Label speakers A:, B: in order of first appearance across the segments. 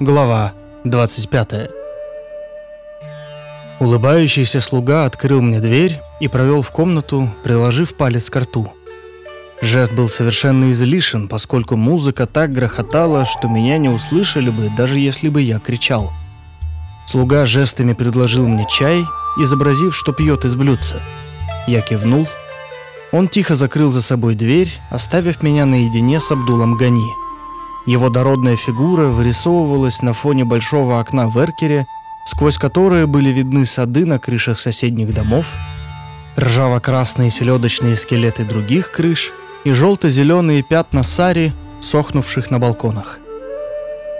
A: Глава 25 Улыбающийся слуга открыл мне дверь и провел в комнату, приложив палец к рту. Жест был совершенно излишен, поскольку музыка так грохотала, что меня не услышали бы, даже если бы я кричал. Слуга жестами предложил мне чай, изобразив, что пьет из блюдца. Я кивнул. Он тихо закрыл за собой дверь, оставив меня наедине с Абдулом Гани. Его дородная фигура вырисовывалась на фоне большого окна в Эркере, сквозь которое были видны сады на крышах соседних домов, ржаво-красные селедочные скелеты других крыш и желто-зеленые пятна сари, сохнувших на балконах.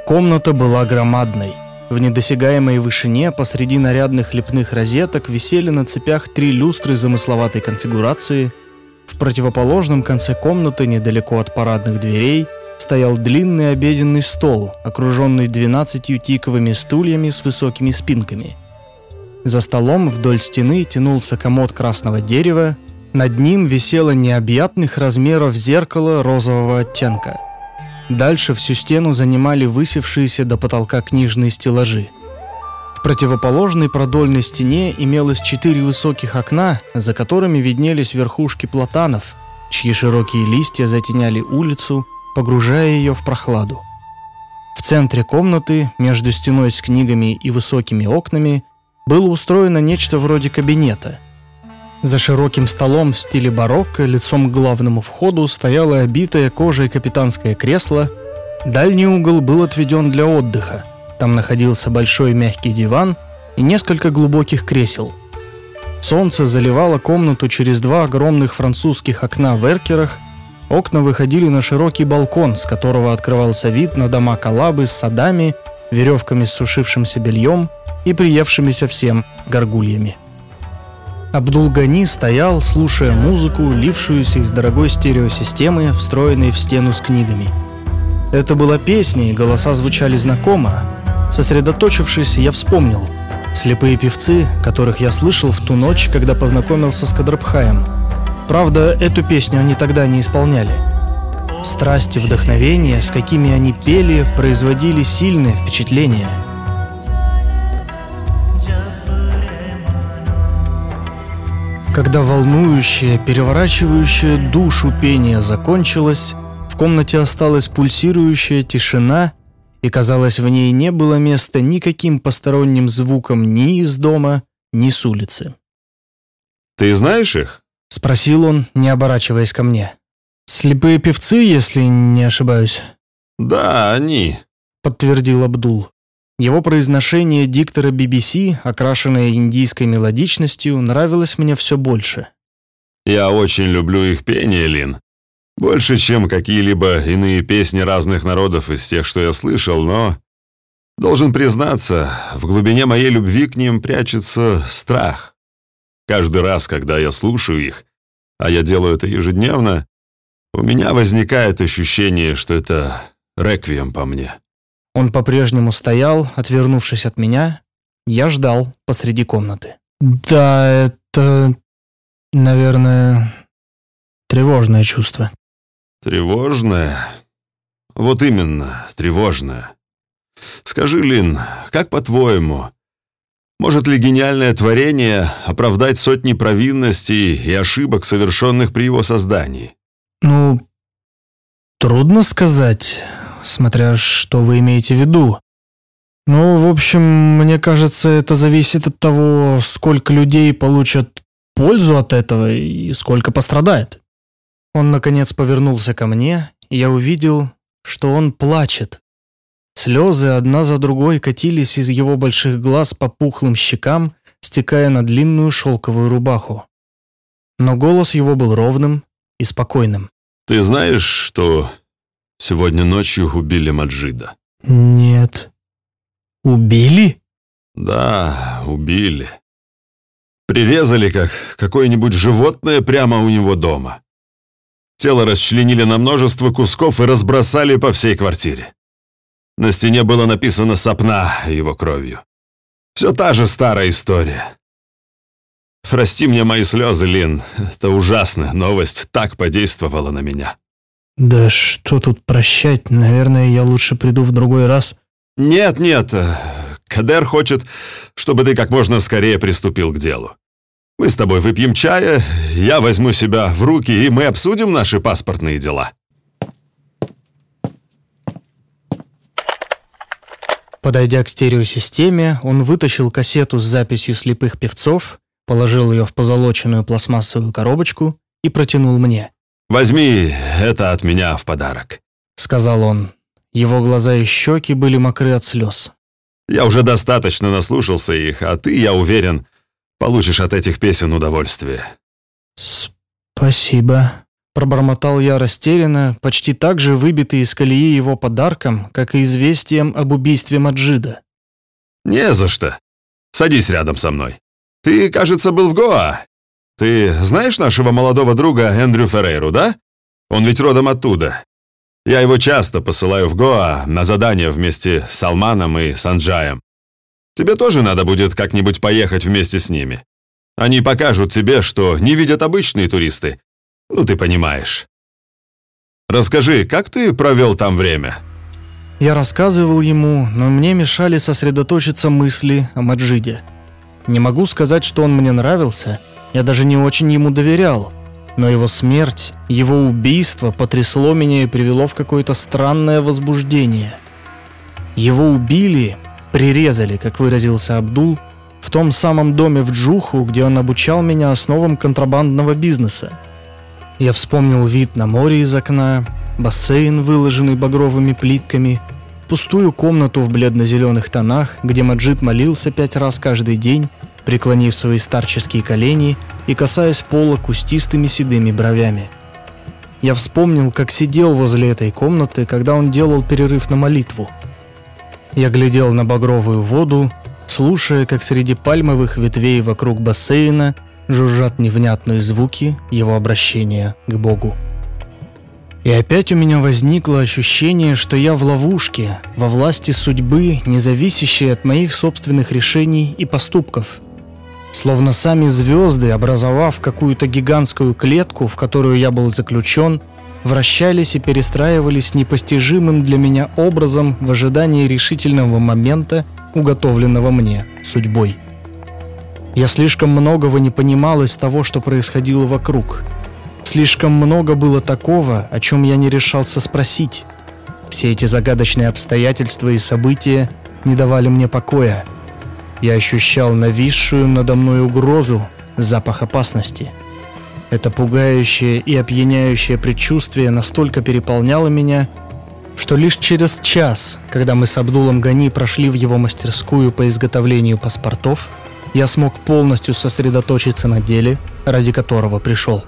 A: Комната была громадной. В недосягаемой вышине посреди нарядных лепных розеток висели на цепях три люстры замысловатой конфигурации. В противоположном конце комнаты, недалеко от парадных дверей, стоял длинный обеденный стол, окруженный двенадцатью тиковыми стульями с высокими спинками. За столом вдоль стены тянулся комод красного дерева, над ним висело необъятных размеров зеркало розового оттенка. Дальше всю стену занимали высевшиеся до потолка книжные стеллажи. В противоположной продольной стене имелось четыре высоких окна, за которыми виднелись верхушки платанов, чьи широкие листья затеняли улицу – погружая ее в прохладу. В центре комнаты, между стеной с книгами и высокими окнами, было устроено нечто вроде кабинета. За широким столом в стиле барокко лицом к главному входу стояло обитое кожей капитанское кресло. Дальний угол был отведен для отдыха. Там находился большой мягкий диван и несколько глубоких кресел. Солнце заливало комнату через два огромных французских окна в эркерах Окна выходили на широкий балкон, с которого открывался вид на дома Калабы с садами, веревками с сушившимся бельем и приевшимися всем горгульями. Абдулгани стоял, слушая музыку, лившуюся из дорогой стереосистемы, встроенной в стену с книгами. Это была песня, и голоса звучали знакомо. Сосредоточившись, я вспомнил. Слепые певцы, которых я слышал в ту ночь, когда познакомился с Кадрабхаем – Правда, эту песню они тогда не исполняли. Страсть и вдохновение, с какими они пели, производили сильное впечатление. Когда волнующее, переворачивающее душу пение закончилось, в комнате осталась пульсирующая тишина, и, казалось, в ней не было места никаким посторонним звукам ни из дома, ни с улицы.
B: «Ты знаешь их?»
A: — спросил он, не оборачиваясь ко мне. «Слепые певцы, если не ошибаюсь?»
B: «Да, они», —
A: подтвердил Абдул. Его произношение диктора BBC, окрашенное индийской мелодичностью, нравилось мне все больше.
B: «Я очень люблю их пение, Лин. Больше, чем какие-либо иные песни разных народов из тех, что я слышал, но... Должен признаться, в глубине моей любви к ним прячется страх. Каждый раз, когда я слушаю их, а я делаю это ежедневно, у меня возникает ощущение, что это реквием по мне.
A: Он по-прежнему стоял, отвернувшись от меня. Я ждал посреди комнаты. Да, это, наверное, тревожное чувство.
B: Тревожное? Вот именно, тревожное. Скажи, Лин, как по-твоему, может ли гениальное творение оправдать сотни провинностей и ошибок, совершенных при его создании?
A: Ну, трудно сказать, смотря что вы имеете в виду. Ну, в общем, мне кажется, это зависит от того, сколько людей получат пользу от этого и сколько пострадает. Он, наконец, повернулся ко мне, и я увидел, что он плачет, Слезы одна за другой катились из его больших глаз по пухлым щекам, стекая на длинную шелковую рубаху. Но голос его был ровным и спокойным.
B: «Ты знаешь, что сегодня ночью убили Маджида?»
A: «Нет». «Убили?»
B: «Да, убили. Прирезали, как какое-нибудь животное прямо у него дома. Тело расчленили на множество кусков и разбросали по всей квартире. На стене было написано «Сапна» его кровью. Все та же старая история. Прости мне мои слезы, Лин. Это ужасная новость так подействовала на меня.
A: Да что тут прощать? Наверное, я лучше приду в другой раз.
B: Нет, нет, Кадер хочет, чтобы ты как можно скорее приступил к делу. Мы с тобой выпьем чая, я возьму себя в руки, и мы обсудим наши паспортные дела.
A: Подойдя к стереосистеме, он вытащил кассету с записью слепых певцов, положил ее в позолоченную пластмассовую коробочку и протянул мне.
B: «Возьми это от меня в подарок», —
A: сказал он. Его глаза и щеки были мокры от слез.
B: «Я уже достаточно наслушался их, а ты, я уверен, получишь от этих песен удовольствие».
A: «Спасибо», — пробормотал я растерянно, почти так же выбитый из колеи его подарком, как и известием об убийстве Маджида.
B: «Не за что. Садись рядом со мной. Ты, кажется, был в Гоа. Ты знаешь нашего молодого друга Эндрю Феррейру, да? Он ведь родом оттуда. Я его часто посылаю в Гоа на задания вместе с Салманом и Санджаем. Тебе тоже надо будет как-нибудь поехать вместе с ними. Они покажут тебе, что не видят обычные туристы. Ну, ты понимаешь. Расскажи, как ты провел там время?»
A: Я рассказывал ему, но мне мешали сосредоточиться мысли о Маджиде. Не могу сказать, что он мне нравился, я даже не очень ему доверял. Но его смерть, его убийство потрясло меня и привело в какое-то странное возбуждение. Его убили, прирезали, как выразился Абдул, в том самом доме в Джуху, где он обучал меня основам контрабандного бизнеса. Я вспомнил вид на море из окна, бассейн, выложенный багровыми плитками, пустую комнату в бледно-зеленых тонах, где Маджид молился пять раз каждый день, преклонив свои старческие колени и касаясь пола кустистыми седыми бровями. Я вспомнил, как сидел возле этой комнаты, когда он делал перерыв на молитву. Я глядел на багровую воду, слушая, как среди пальмовых ветвей вокруг бассейна жужжат невнятные звуки его обращения к Богу. И опять у меня возникло ощущение, что я в ловушке, во власти судьбы, не зависящей от моих собственных решений и поступков. Словно сами звезды, образовав какую-то гигантскую клетку, в которую я был заключен, вращались и перестраивались непостижимым для меня образом в ожидании решительного момента, уготовленного мне судьбой. Я слишком многого не понимал из того, что происходило вокруг – Слишком много было такого, о чем я не решался спросить. Все эти загадочные обстоятельства и события не давали мне покоя. Я ощущал нависшую надо мной угрозу, запах опасности. Это пугающее и опьяняющее предчувствие настолько переполняло меня, что лишь через час, когда мы с Абдулом Гани прошли в его мастерскую по изготовлению паспортов, я смог полностью сосредоточиться на деле, ради которого пришел.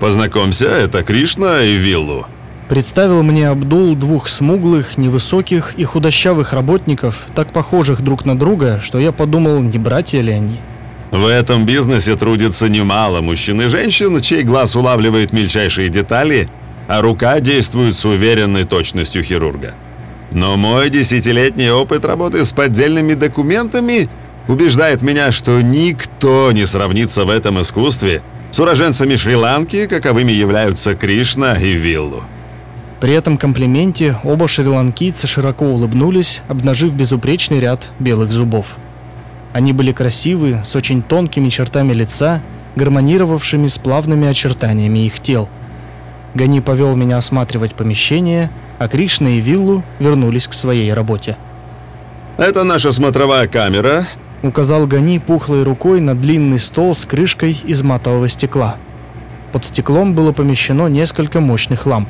B: Познакомься, это Кришна и Виллу.
A: Представил мне Абдул двух смуглых, невысоких и худощавых работников, так похожих друг на друга, что я подумал, не братья ли они.
B: В этом бизнесе трудится немало мужчин и женщин, чей глаз улавливает мельчайшие детали, а рука действует с уверенной точностью хирурга. Но мой десятилетний опыт работы с поддельными документами убеждает меня, что никто не сравнится в этом искусстве с уроженцами Шри-Ланки, каковыми являются Кришна и Виллу.
A: При этом комплименте оба шри-ланкийца широко улыбнулись, обнажив безупречный ряд белых зубов. Они были красивы, с очень тонкими чертами лица, гармонировавшими с плавными очертаниями их тел. Гани повел меня осматривать помещение, а Кришна и Виллу вернулись к своей работе.
B: «Это наша смотровая камера,
A: Указал Гани пухлой рукой на длинный стол с крышкой из матового стекла. Под стеклом было помещено несколько мощных ламп.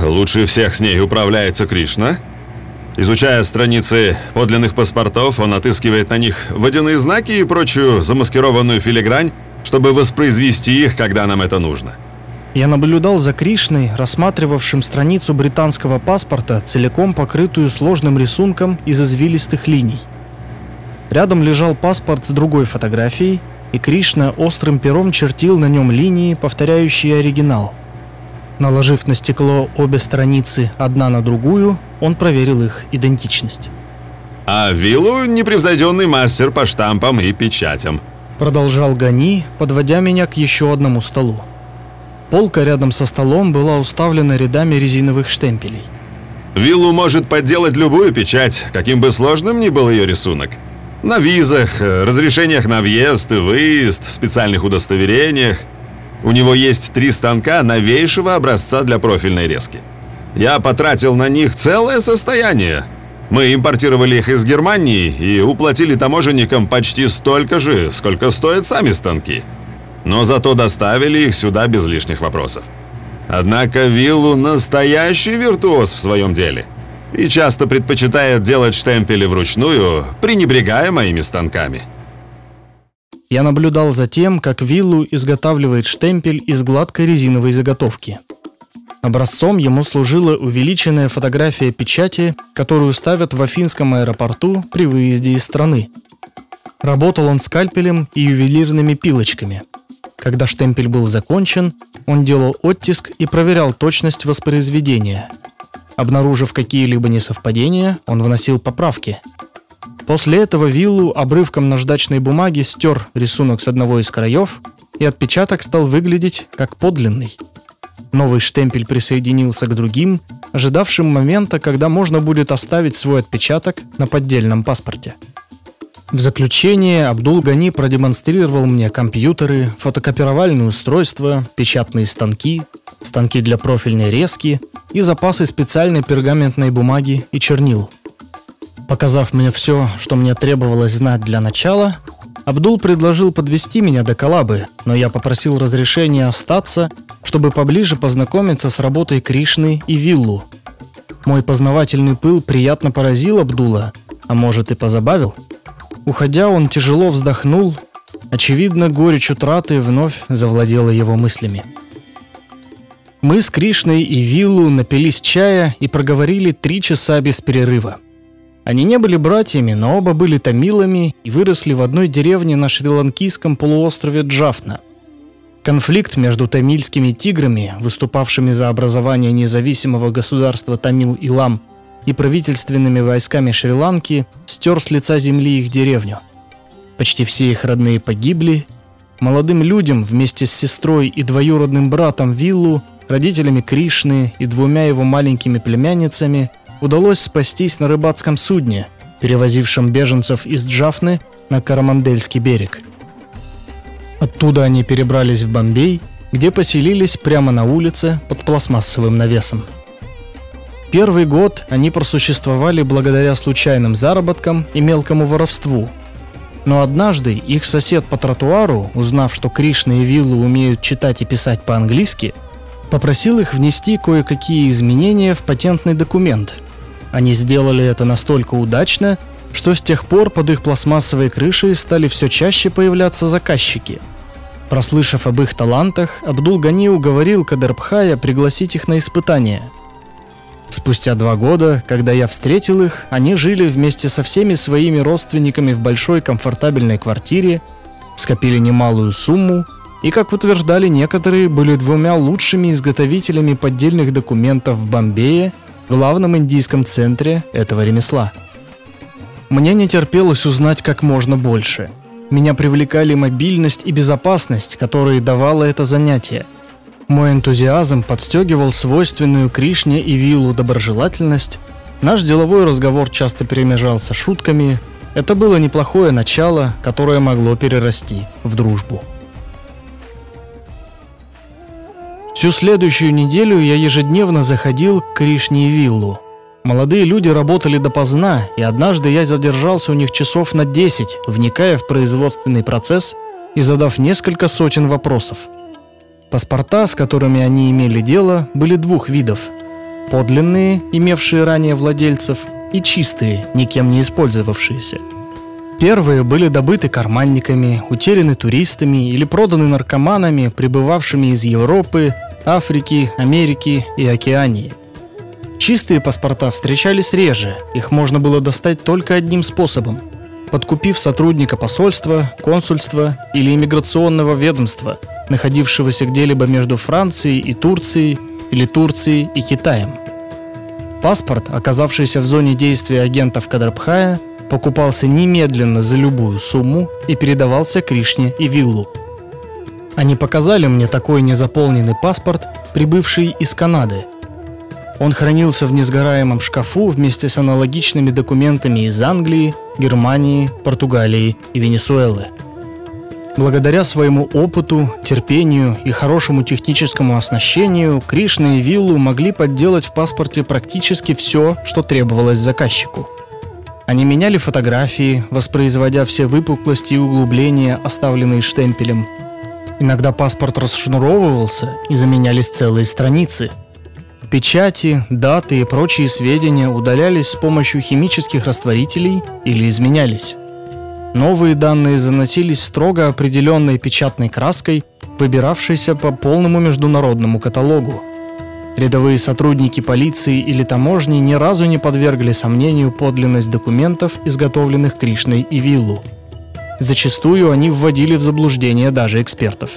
B: Лучше всех с ней управляется Кришна. Изучая страницы подлинных паспортов, он отыскивает на них водяные знаки и прочую замаскированную филигрань, чтобы воспроизвести их, когда нам это нужно.
A: Я наблюдал за Кришной, рассматривавшим страницу британского паспорта, целиком покрытую сложным рисунком из извилистых линий – Рядом лежал паспорт с другой фотографией, и Кришна острым пером чертил на нем линии, повторяющие оригинал. Наложив на стекло обе страницы одна на другую, он проверил их идентичность.
B: «А Виллу – непревзойденный мастер по штампам и печатям», –
A: продолжал Гани, подводя меня к еще одному столу. Полка рядом со столом была уставлена рядами резиновых штемпелей.
B: Виллу может подделать любую печать, каким бы сложным ни был ее рисунок. На визах, э, разрешениях на въезд и выезд, специальных удостоверениях. У него есть три станка новейшего образца для профильной резки. Я потратил на них целое состояние. Мы импортировали их из Германии и уплатили таможенникам почти столько же, сколько стоят сами станки. Но зато доставили их сюда без лишних вопросов. Однако Виллу настоящий виртуоз в своем деле и часто предпочитает делать штемпели вручную, пренебрегая моими станками.
A: Я наблюдал за тем, как Виллу изготавливает штемпель из гладкой резиновой заготовки. Образцом ему служила увеличенная фотография печати, которую ставят в Афинском аэропорту при выезде из страны. Работал он скальпелем и ювелирными пилочками. Когда штемпель был закончен, он делал оттиск и проверял точность воспроизведения. Обнаружив какие-либо несовпадения, он вносил поправки. После этого Виллу обрывком наждачной бумаги стер рисунок с одного из краев, и отпечаток стал выглядеть как подлинный. Новый штемпель присоединился к другим, ожидавшим момента, когда можно будет оставить свой отпечаток на поддельном паспорте. В заключение Абдул Гани продемонстрировал мне компьютеры, фотокопировальные устройства, печатные станки, станки для профильной резки и запасы специальной пергаментной бумаги и чернил. Показав мне все, что мне требовалось знать для начала, Абдул предложил подвести меня до Калабы, но я попросил разрешения остаться, чтобы поближе познакомиться с работой Кришны и Виллу. Мой познавательный пыл приятно поразил Абдула, а может и позабавил – Уходя, он тяжело вздохнул. Очевидно, горечь утраты вновь завладела его мыслями. Мы с Кришной и Виллу напились чая и проговорили три часа без перерыва. Они не были братьями, но оба были тамилами и выросли в одной деревне на шри-ланкийском полуострове Джафна. Конфликт между тамильскими тиграми, выступавшими за образование независимого государства Тамил-Илам, и правительственными войсками Шри-Ланки стер с лица земли их деревню. Почти все их родные погибли. Молодым людям вместе с сестрой и двоюродным братом Виллу, родителями Кришны и двумя его маленькими племянницами удалось спастись на рыбацком судне, перевозившем беженцев из Джафны на Карамандельский берег. Оттуда они перебрались в Бомбей, где поселились прямо на улице под пластмассовым навесом – Первый год они просуществовали благодаря случайным заработкам и мелкому воровству. Но однажды их сосед по тротуару, узнав, что Кришна и Виллу умеют читать и писать по-английски, попросил их внести кое-какие изменения в патентный документ. Они сделали это настолько удачно, что с тех пор под их пластмассовой крышей стали все чаще появляться заказчики. Прослышав об их талантах, Абдул Гани уговорил Кадербхая пригласить их на испытание – Спустя два года, когда я встретил их, они жили вместе со всеми своими родственниками в большой комфортабельной квартире, скопили немалую сумму и, как утверждали некоторые, были двумя лучшими изготовителями поддельных документов в Бомбее, главном индийском центре этого ремесла. Мне не терпелось узнать как можно больше. Меня привлекали мобильность и безопасность, которые давало это занятие – мой энтузиазм подстегивал свойственную Кришне и Виллу доброжелательность. Наш деловой разговор часто перемежался шутками. Это было неплохое начало, которое могло перерасти в дружбу. Всю следующую неделю я ежедневно заходил к Кришне и Виллу. Молодые люди работали допоздна, и однажды я задержался у них часов на 10, вникая в производственный процесс и задав несколько сотен вопросов – Паспорта, с которыми они имели дело, были двух видов. Подлинные, имевшие ранее владельцев, и чистые, никем не использовавшиеся. Первые были добыты карманниками, утеряны туристами или проданы наркоманами, прибывавшими из Европы, Африки, Америки и Океании. Чистые паспорта встречались реже, их можно было достать только одним способом – подкупив сотрудника посольства, консульства или иммиграционного ведомства – находившегося где-либо между Францией и Турцией или Турцией и Китаем. Паспорт, оказавшийся в зоне действия агентов Кадрабхая, покупался немедленно за любую сумму и передавался Кришне и Виллу. Они показали мне такой незаполненный паспорт, прибывший из Канады. Он хранился в несгораемом шкафу вместе с аналогичными документами из Англии, Германии, Португалии и Венесуэлы. Благодаря своему опыту, терпению и хорошему техническому оснащению, Кришна и Виллу могли подделать в паспорте практически все, что требовалось заказчику. Они меняли фотографии, воспроизводя все выпуклости и углубления, оставленные штемпелем. Иногда паспорт расшнуровывался и заменялись целые страницы. Печати, даты и прочие сведения удалялись с помощью химических растворителей или изменялись. Новые данные заносились строго определенной печатной краской, выбиравшейся по полному международному каталогу. Рядовые сотрудники полиции или таможни ни разу не подвергли сомнению подлинность документов, изготовленных Кришной и Виллу. Зачастую они вводили в заблуждение даже экспертов.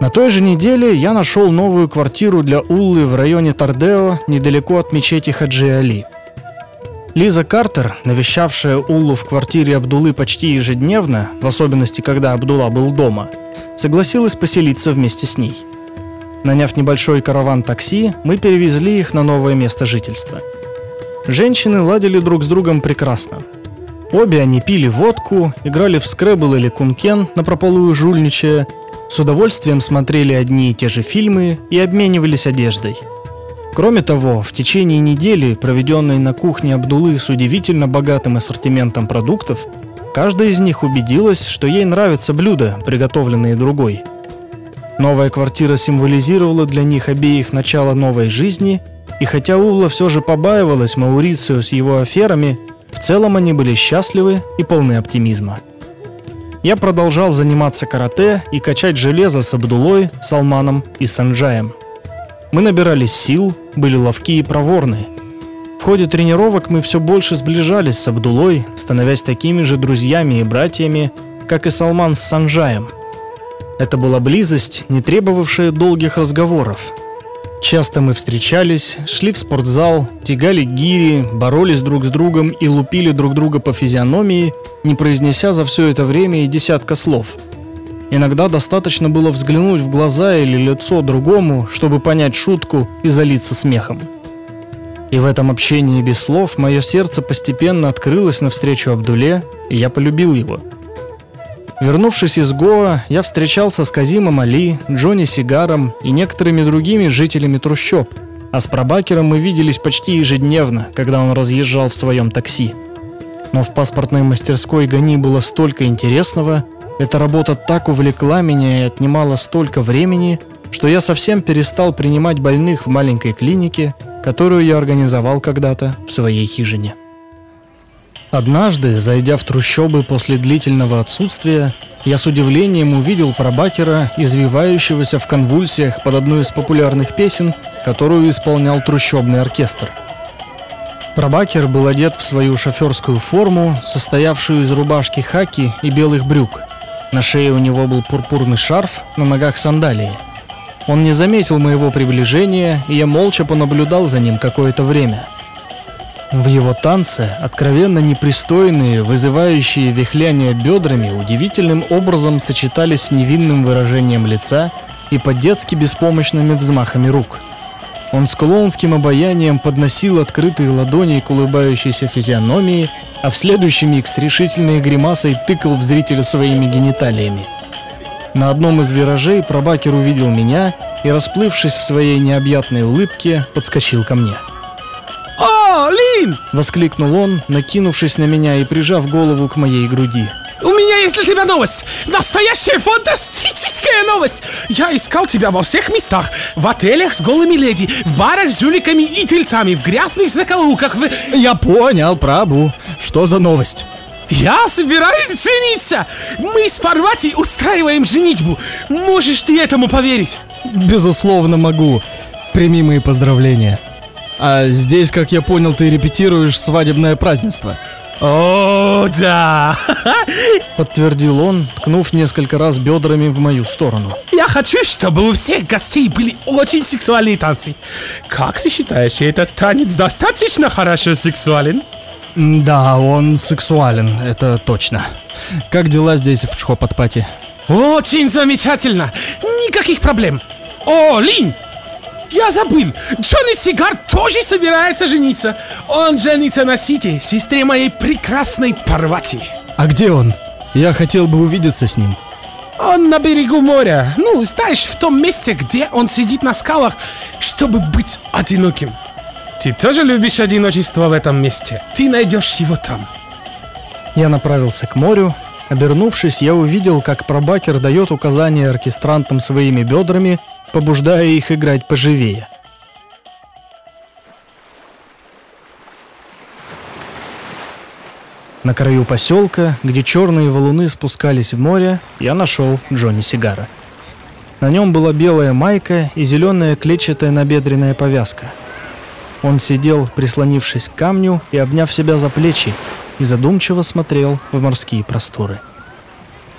A: На той же неделе я нашел новую квартиру для Уллы в районе Тардео, недалеко от мечети Хаджи Али – Лиза Картер, навещавшая Уллу в квартире Абдулы почти ежедневно, в особенности, когда Абдула был дома, согласилась поселиться вместе с ней. Наняв небольшой караван такси, мы перевезли их на новое место жительства. Женщины ладили друг с другом прекрасно. Обе они пили водку, играли в скребл или кункен, напропалую жульничая, с удовольствием смотрели одни и те же фильмы и обменивались одеждой – Кроме того, в течение недели, проведенной на кухне Абдулы с удивительно богатым ассортиментом продуктов, каждая из них убедилась, что ей нравятся блюда, приготовленные другой. Новая квартира символизировала для них обеих начало новой жизни, и хотя Улла все же побаивалась Маурицио с его аферами, в целом они были счастливы и полны оптимизма. Я продолжал заниматься карате и качать железо с Абдулой, Салманом и Санджаем – мы набирались сил, были ловки и проворны. В ходе тренировок мы все больше сближались с Абдулой, становясь такими же друзьями и братьями, как и Салман с Санджаем. Это была близость, не требовавшая долгих разговоров. Часто мы встречались, шли в спортзал, тягали гири, боролись друг с другом и лупили друг друга по физиономии, не произнеся за все это время и десятка слов – Иногда достаточно было взглянуть в глаза или лицо другому, чтобы понять шутку и залиться смехом. И в этом общении без слов мое сердце постепенно открылось навстречу Абдуле, и я полюбил его. Вернувшись из Гоа, я встречался с Казимом Али, Джонни Сигаром и некоторыми другими жителями трущоб, а с Пробакером мы виделись почти ежедневно, когда он разъезжал в своем такси. Но в паспортной мастерской Гани было столько интересного, эта работа так увлекла меня и отнимала столько времени, что я совсем перестал принимать больных в маленькой клинике, которую я организовал когда-то в своей хижине. Однажды, зайдя в трущобы после длительного отсутствия, я с удивлением увидел пробакера, извивающегося в конвульсиях под одну из популярных песен, которую исполнял трущобный оркестр. Пробакер был одет в свою шоферскую форму, состоявшую из рубашки хаки и белых брюк – на шее у него был пурпурный шарф, на ногах сандалии. Он не заметил моего приближения, и я молча понаблюдал за ним какое-то время. В его танце откровенно непристойные, вызывающие вихляние бедрами удивительным образом сочетались с невинным выражением лица и по-детски беспомощными взмахами рук. Он с клоунским обаянием подносил открытые ладони к улыбающейся физиономии а в следующий миг с решительной гримасой тыкал в зрителя своими гениталиями. На одном из виражей пробакер увидел меня и, расплывшись в своей необъятной улыбке, подскочил ко мне.
C: «О, Лин!»
A: — воскликнул он, накинувшись на меня и прижав голову к моей груди.
C: У меня есть для тебя новость! Настоящая фантастическая новость! Я искал тебя во всех местах. В отелях с голыми леди, в барах с жуликами и тельцами, в грязных закоулках, в...
A: Я понял, Прабу. Что за новость?
C: Я собираюсь жениться! Мы с Парвати устраиваем женитьбу. Можешь ты этому поверить?
A: Безусловно могу. Прими мои поздравления. А здесь, как я понял, ты репетируешь свадебное празднество.
C: «О, да!»
A: Подтвердил он, ткнув несколько раз бедрами в мою сторону.
C: «Я хочу, чтобы у всех гостей были очень сексуальные танцы. Как ты считаешь, этот танец достаточно хорошо сексуален?»
A: Да, он сексуален, это точно. Как дела здесь в Чхопатпате?
C: Очень замечательно. Никаких проблем. О, Лин, я забыл. Джонни Сигар тоже собирается жениться. Он женится на Сите, сестре моей прекрасной Парвати.
A: А где он? Я хотел бы увидеться с ним.
C: Он на берегу моря. Ну, знаешь, в том месте, где он сидит на скалах, чтобы быть одиноким. Ты тоже любишь одиночество в этом месте? Ты найдешь его там.
A: Я направился к морю. Обернувшись, я увидел, как пробакер дает указания оркестрантам своими бедрами, побуждая их играть поживее. На краю поселка, где черные валуны спускались в море, я нашел Джонни Сигара. На нем была белая майка и зеленая клетчатая набедренная повязка. Он сидел, прислонившись к камню и обняв себя за плечи, и задумчиво смотрел в морские просторы.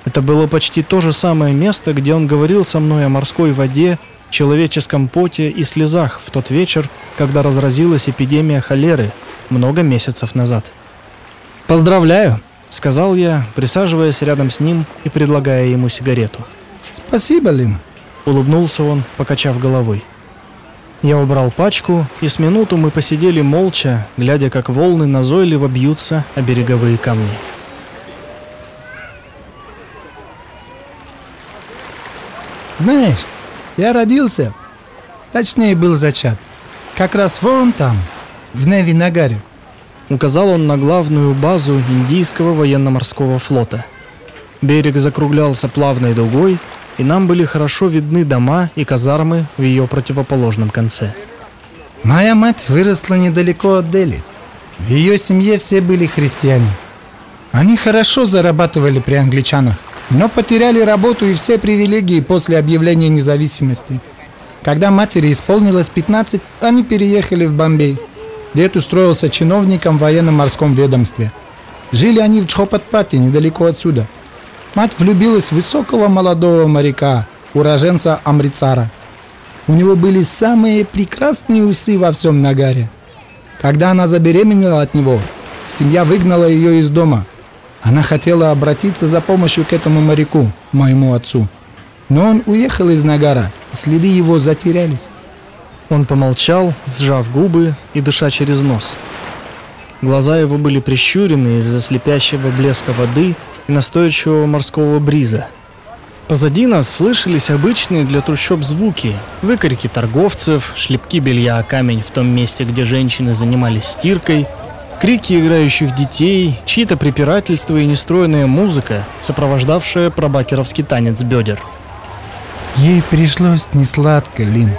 A: Это было почти то же самое место, где он говорил со мной о морской воде, человеческом поте и слезах в тот вечер, когда разразилась эпидемия холеры много месяцев назад. «Поздравляю», — сказал я, присаживаясь рядом с ним и предлагая ему сигарету.
D: Спасибо, Лин.
A: Улыбнулся он, покачав головой. Я убрал пачку, и с минуту мы посидели молча, глядя, как волны назойливо бьются о береговые камни.
D: Знаешь, я родился, точнее был зачат, как раз вон там, в Неви-Нагаре.
A: Указал он на главную базу индийского военно-морского флота. Берег закруглялся плавной дугой, и нам были хорошо видны дома и казармы в ее противоположном конце.
D: Моя мать выросла недалеко от Дели. В ее семье все были христиане. Они хорошо зарабатывали при англичанах, но потеряли работу и все привилегии после объявления независимости. Когда матери исполнилось 15, они переехали в Бомбей. Дед устроился чиновником в военно-морском ведомстве. Жили они в Чхопатпате, недалеко отсюда. Мать влюбилась в высокого молодого моряка, уроженца Амрицара. У него были самые прекрасные усы во всем Нагаре. Когда она забеременела от него, семья выгнала ее из дома. Она хотела обратиться за помощью к этому моряку, моему отцу. Но он уехал из Нагара, следы его затерялись.
A: Он помолчал, сжав губы и дыша через нос. Глаза его были прищурены из-за слепящего блеска воды и настойчивого морского бриза. Позади нас слышались обычные для трущоб звуки, выкрики торговцев, шлепки белья о камень в том месте, где женщины занимались стиркой, крики играющих детей, чьи-то препирательства и нестроенная музыка, сопровождавшая пробакеровский танец бедер.
D: Ей пришлось несладко, Лин.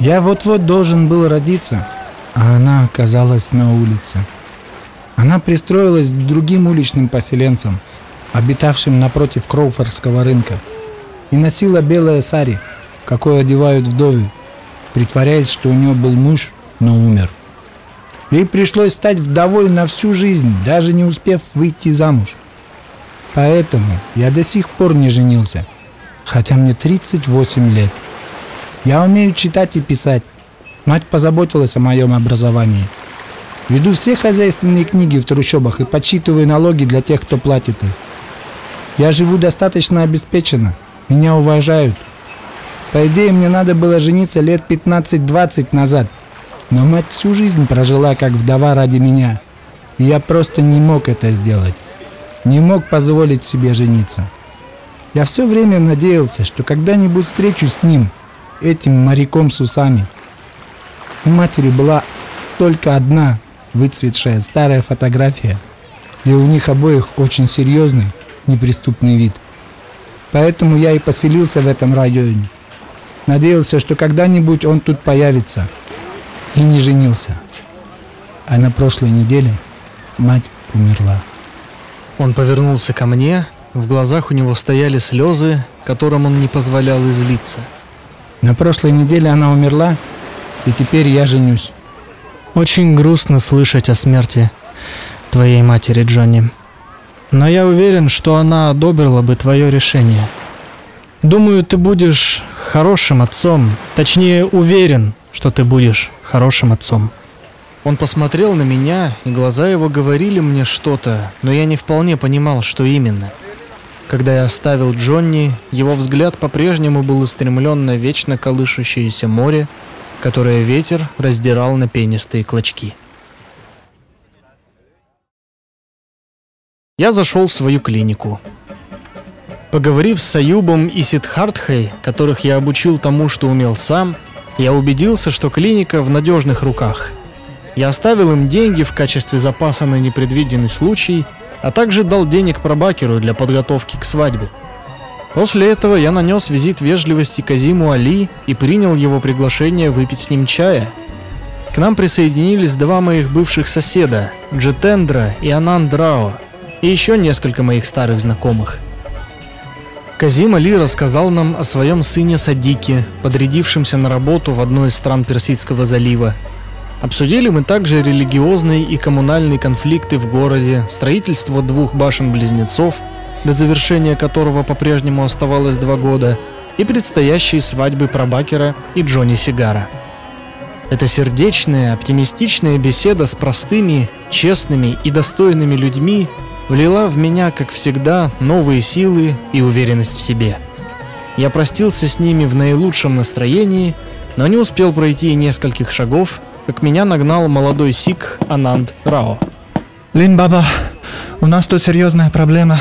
D: Я вот-вот должен был родиться, а она оказалась на улице. Она пристроилась к другим уличным поселенцам, обитавшим напротив Кроуфордского рынка, и носила белое сари, какое одевают вдовы, притворяясь, что у нее был муж, но умер. Ей пришлось стать вдовой на всю жизнь, даже не успев выйти замуж. Поэтому я до сих пор не женился, хотя мне 38 лет. Я умею читать и писать. Мать позаботилась о моем образовании. Веду все хозяйственные книги в трущобах и подсчитываю налоги для тех, кто платит их. Я живу достаточно обеспеченно. Меня уважают. По идее, мне надо было жениться лет 15-20 назад. Но мать всю жизнь прожила как вдова ради меня. И я просто не мог это сделать. Не мог позволить себе жениться. Я все время надеялся, что когда-нибудь встречусь с ним, этим моряком с усами. У матери была только одна выцветшая старая фотография, где у них обоих очень серьезный, неприступный вид. Поэтому я и поселился в этом районе. Надеялся, что когда-нибудь он тут появится. И не женился. А на прошлой неделе мать умерла.
A: Он повернулся ко мне, в глазах у него стояли слезы, которым он не позволял излиться.
D: На прошлой неделе она умерла, и теперь я женюсь.
A: Очень грустно слышать о смерти твоей матери, Джонни. Но я уверен, что она одобрила бы твое решение. Думаю, ты будешь хорошим отцом. Точнее, уверен, что ты будешь хорошим отцом. Он посмотрел на меня, и глаза его говорили мне что-то, но я не вполне понимал, что именно. Когда я оставил Джонни, его взгляд по-прежнему был устремлен на вечно колышущееся море, которое ветер раздирал на пенистые клочки. Я зашел в свою клинику. Поговорив с Саюбом и Сидхартхой, которых я обучил тому, что умел сам, я убедился, что клиника в надежных руках. Я оставил им деньги в качестве запаса на непредвиденный случай, а также дал денег пробакеру для подготовки к свадьбе. После этого я нанес визит вежливости Казиму Али и принял его приглашение выпить с ним чая. К нам присоединились два моих бывших соседа, Джетендра и Ананд Рао, и еще несколько моих старых знакомых. Казим Али рассказал нам о своем сыне Садике, подрядившемся на работу в одной из стран Персидского залива. Обсудили мы также религиозные и коммунальные конфликты в городе, строительство двух башен-близнецов, до завершения которого по-прежнему оставалось два года, и предстоящие свадьбы Пробакера и Джонни Сигара. Эта сердечная, оптимистичная беседа с простыми, честными и достойными людьми влила в меня, как всегда, новые силы и уверенность в себе. Я простился с ними в наилучшем настроении, но не успел пройти нескольких шагов, как меня нагнал молодой сик Ананд Рао.
D: Лин Баба, у нас тут серьезная проблема.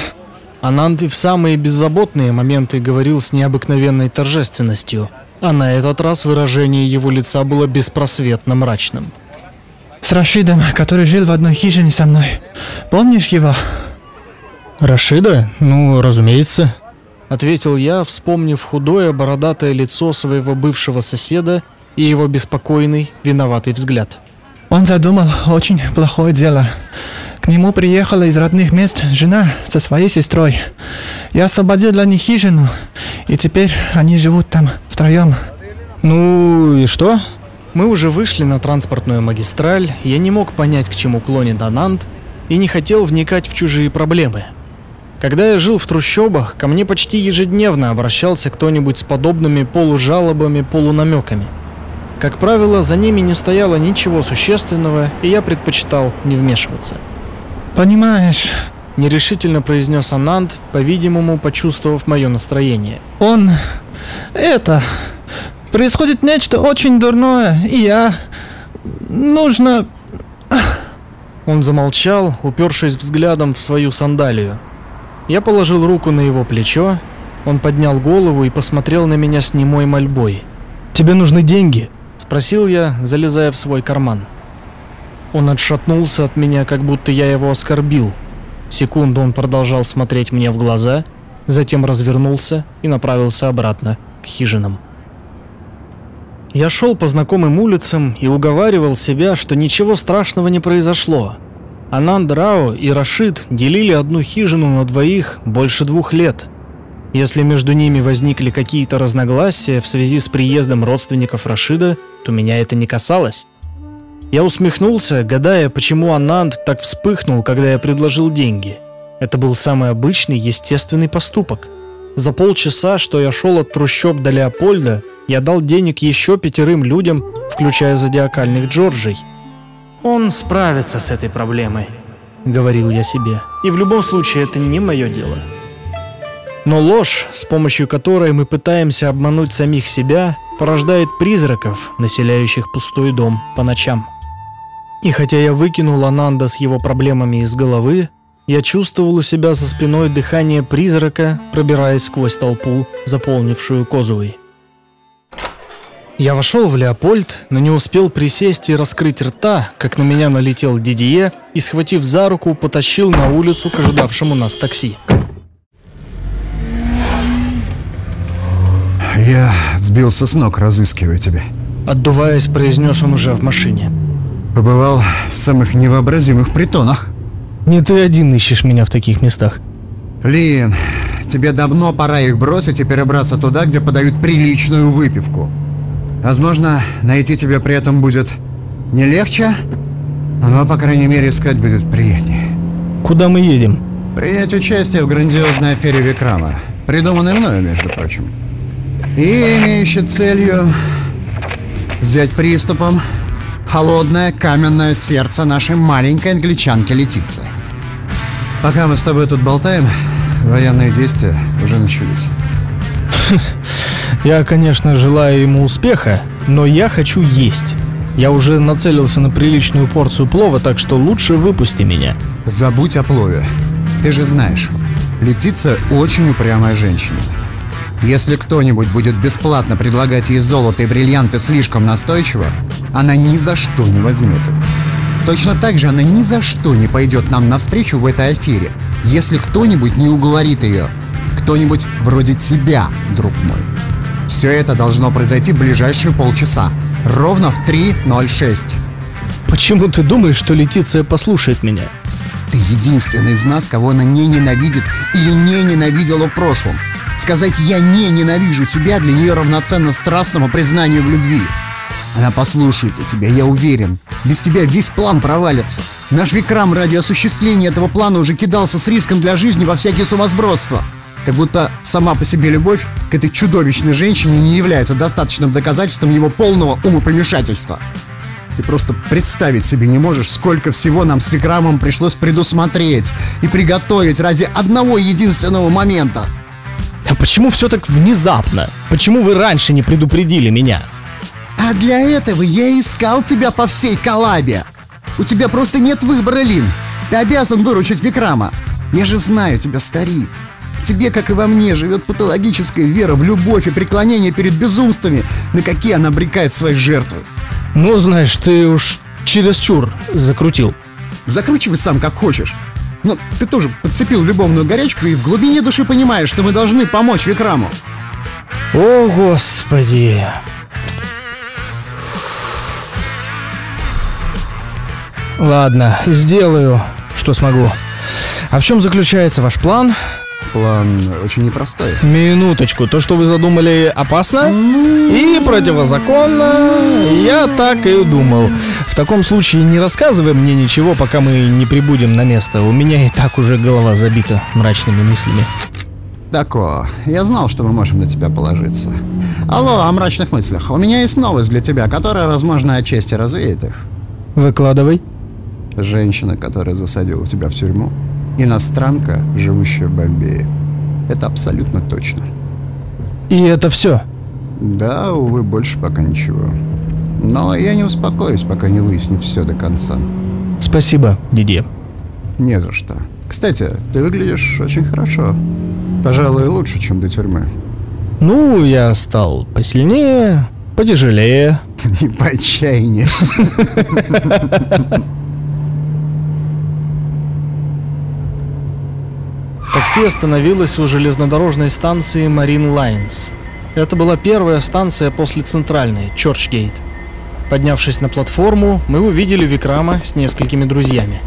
A: Ананд и в самые беззаботные моменты говорил с необыкновенной торжественностью, а на этот раз выражение его лица было беспросветно мрачным.
D: С Рашидом, который жил в одной хижине со мной. Помнишь его?
A: Рашида? Ну, разумеется. Ответил я, вспомнив худое бородатое лицо своего бывшего соседа и его беспокойный, виноватый взгляд.
D: Он задумал очень плохое дело. К нему приехала из родных мест жена со своей сестрой. Я освободил для них хижину, и теперь они живут там втроем.
A: Ну и что? Мы уже вышли на транспортную магистраль, я не мог понять, к чему клонит Ананд, и не хотел вникать в чужие проблемы. Когда я жил в трущобах, ко мне почти ежедневно обращался кто-нибудь с подобными полужалобами, полунамеками. Как правило, за ними не стояло ничего существенного, и я предпочитал не вмешиваться.
D: Понимаешь,
A: Нерешительно произнес Ананд, по-видимому, почувствовав мое настроение.
D: он... Это... Происходит нечто очень дурное, и я... Нужно...
A: Он замолчал, упершись взглядом в свою сандалию. Я положил руку на его плечо, он поднял голову и посмотрел на меня с немой мольбой. «Тебе нужны деньги?» – спросил я, залезая в свой карман. Он отшатнулся от меня, как будто я его оскорбил. Секунду он продолжал смотреть мне в глаза, затем развернулся и направился обратно к хижинам. Я шел по знакомым улицам и уговаривал себя, что ничего страшного не произошло. Ананд Рао и Рашид делили одну хижину на двоих больше двух лет. Если между ними возникли какие-то разногласия в связи с приездом родственников Рашида, то меня это не касалось. Я усмехнулся, гадая, почему Ананд так вспыхнул, когда я предложил деньги. Это был самый обычный, естественный поступок. За полчаса, что я шел от трущоб до Леопольда, я дал денег еще пятерым людям, включая зодиакальных Джорджей. «Он справится с этой проблемой», — говорил я себе. «И в любом случае это не мое дело». Но ложь, с помощью которой мы пытаемся обмануть самих себя, порождает призраков, населяющих пустой дом по ночам. И хотя я выкинул Ананда с его проблемами из головы, я чувствовал у себя за спиной дыхание призрака, пробираясь сквозь толпу, заполнившую Козуэй. Я вошел в Леопольд, но не успел присесть и раскрыть рта, как на меня налетел Дидье и, схватив за руку, потащил на улицу к ожидавшему нас такси.
E: Я сбился с ног, разыскивая тебя.
A: Отдуваясь, произнес он уже в машине.
E: Побывал в самых невообразимых притонах.
A: Не ты один ищешь меня в таких местах.
E: Лин, тебе давно пора их бросить и перебраться туда, где подают приличную выпивку. Возможно, найти тебя при этом будет не легче, но, по крайней мере, искать будет приятнее.
A: Куда мы едем?
E: Принять участие в грандиозной афере Викрама, придуманной мною, между прочим. И имеющей целью взять приступом холодное каменное сердце нашей маленькой англичанки Летиции. Пока мы с тобой тут болтаем, военные действия уже начались.
A: Я, конечно, желаю ему успеха, но я хочу есть. Я уже нацелился на приличную порцию плова, так что лучше выпусти меня.
E: Забудь о плове. Ты же знаешь, Летиция очень упрямая женщина. Если кто-нибудь будет бесплатно предлагать ей золото и бриллианты слишком настойчиво, она ни за что не возьмет их. Точно так же она ни за что не пойдет нам навстречу в этой афере, если кто-нибудь не уговорит ее. Кто-нибудь вроде тебя, друг мой. Все это должно произойти в ближайшие полчаса. Ровно в 3.06.
A: Почему ты думаешь, что Летиция послушает меня?
E: Ты единственный из нас, кого она не ненавидит или не ненавидела в прошлом. Сказать «я не ненавижу тебя» для нее равноценно страстному признанию в любви. Она послушается тебя, я уверен. Без тебя весь план провалится. Наш Викрам ради осуществления этого плана уже кидался с риском для жизни во всякие сумасбродства. Как будто сама по себе любовь к этой чудовищной женщине не является достаточным доказательством его полного умопомешательства. Ты просто представить себе не можешь, сколько всего нам с Викрамом пришлось предусмотреть и приготовить ради одного единственного момента.
A: А почему все так внезапно? Почему вы раньше не предупредили меня?
E: А для этого я искал тебя по всей коллабе. У тебя просто нет выбора, Лин. Ты обязан выручить Викрама. Я же знаю тебя, старик. В тебе, как и во мне, живет патологическая вера в любовь и преклонение перед безумствами, на какие она обрекает своих жертв.
A: Ну, знаешь, ты уж чересчур закрутил.
E: Закручивай сам как хочешь. Но ты тоже подцепил любовную горячку и в глубине души понимаешь, что мы должны помочь Викраму.
A: О, Господи. Ладно, сделаю, что смогу. А в чем заключается ваш план?
E: План очень непростой.
A: Минуточку, то, что вы задумали, опасно и противозаконно. Я так и думал. В таком случае не рассказывай мне ничего, пока мы не прибудем на место. У меня и так уже голова забита мрачными мыслями.
E: Тако, я знал, что мы можем на тебя положиться. Алло, о мрачных мыслях. У меня есть новость для тебя, которая, возможно, отчасти развеет их.
A: Выкладывай.
E: Женщина, которая засадила тебя в тюрьму, иностранка, живущая в Бомбее. Это абсолютно точно.
A: И это все.
E: Да, увы, больше пока ничего. Но я не успокоюсь, пока не выясню все до конца.
A: Спасибо, Дидье.
E: Не за что. Кстати, ты выглядишь очень хорошо. Пожалуй, лучше, чем до тюрьмы.
A: Ну, я стал посильнее, потяжелее.
E: И по отчаянию.
A: Такси остановилось у железнодорожной станции Марин Лайнс. Это была первая станция после центральной, Чорчгейт. Поднявшись на платформу, мы увидели Викрама с несколькими друзьями.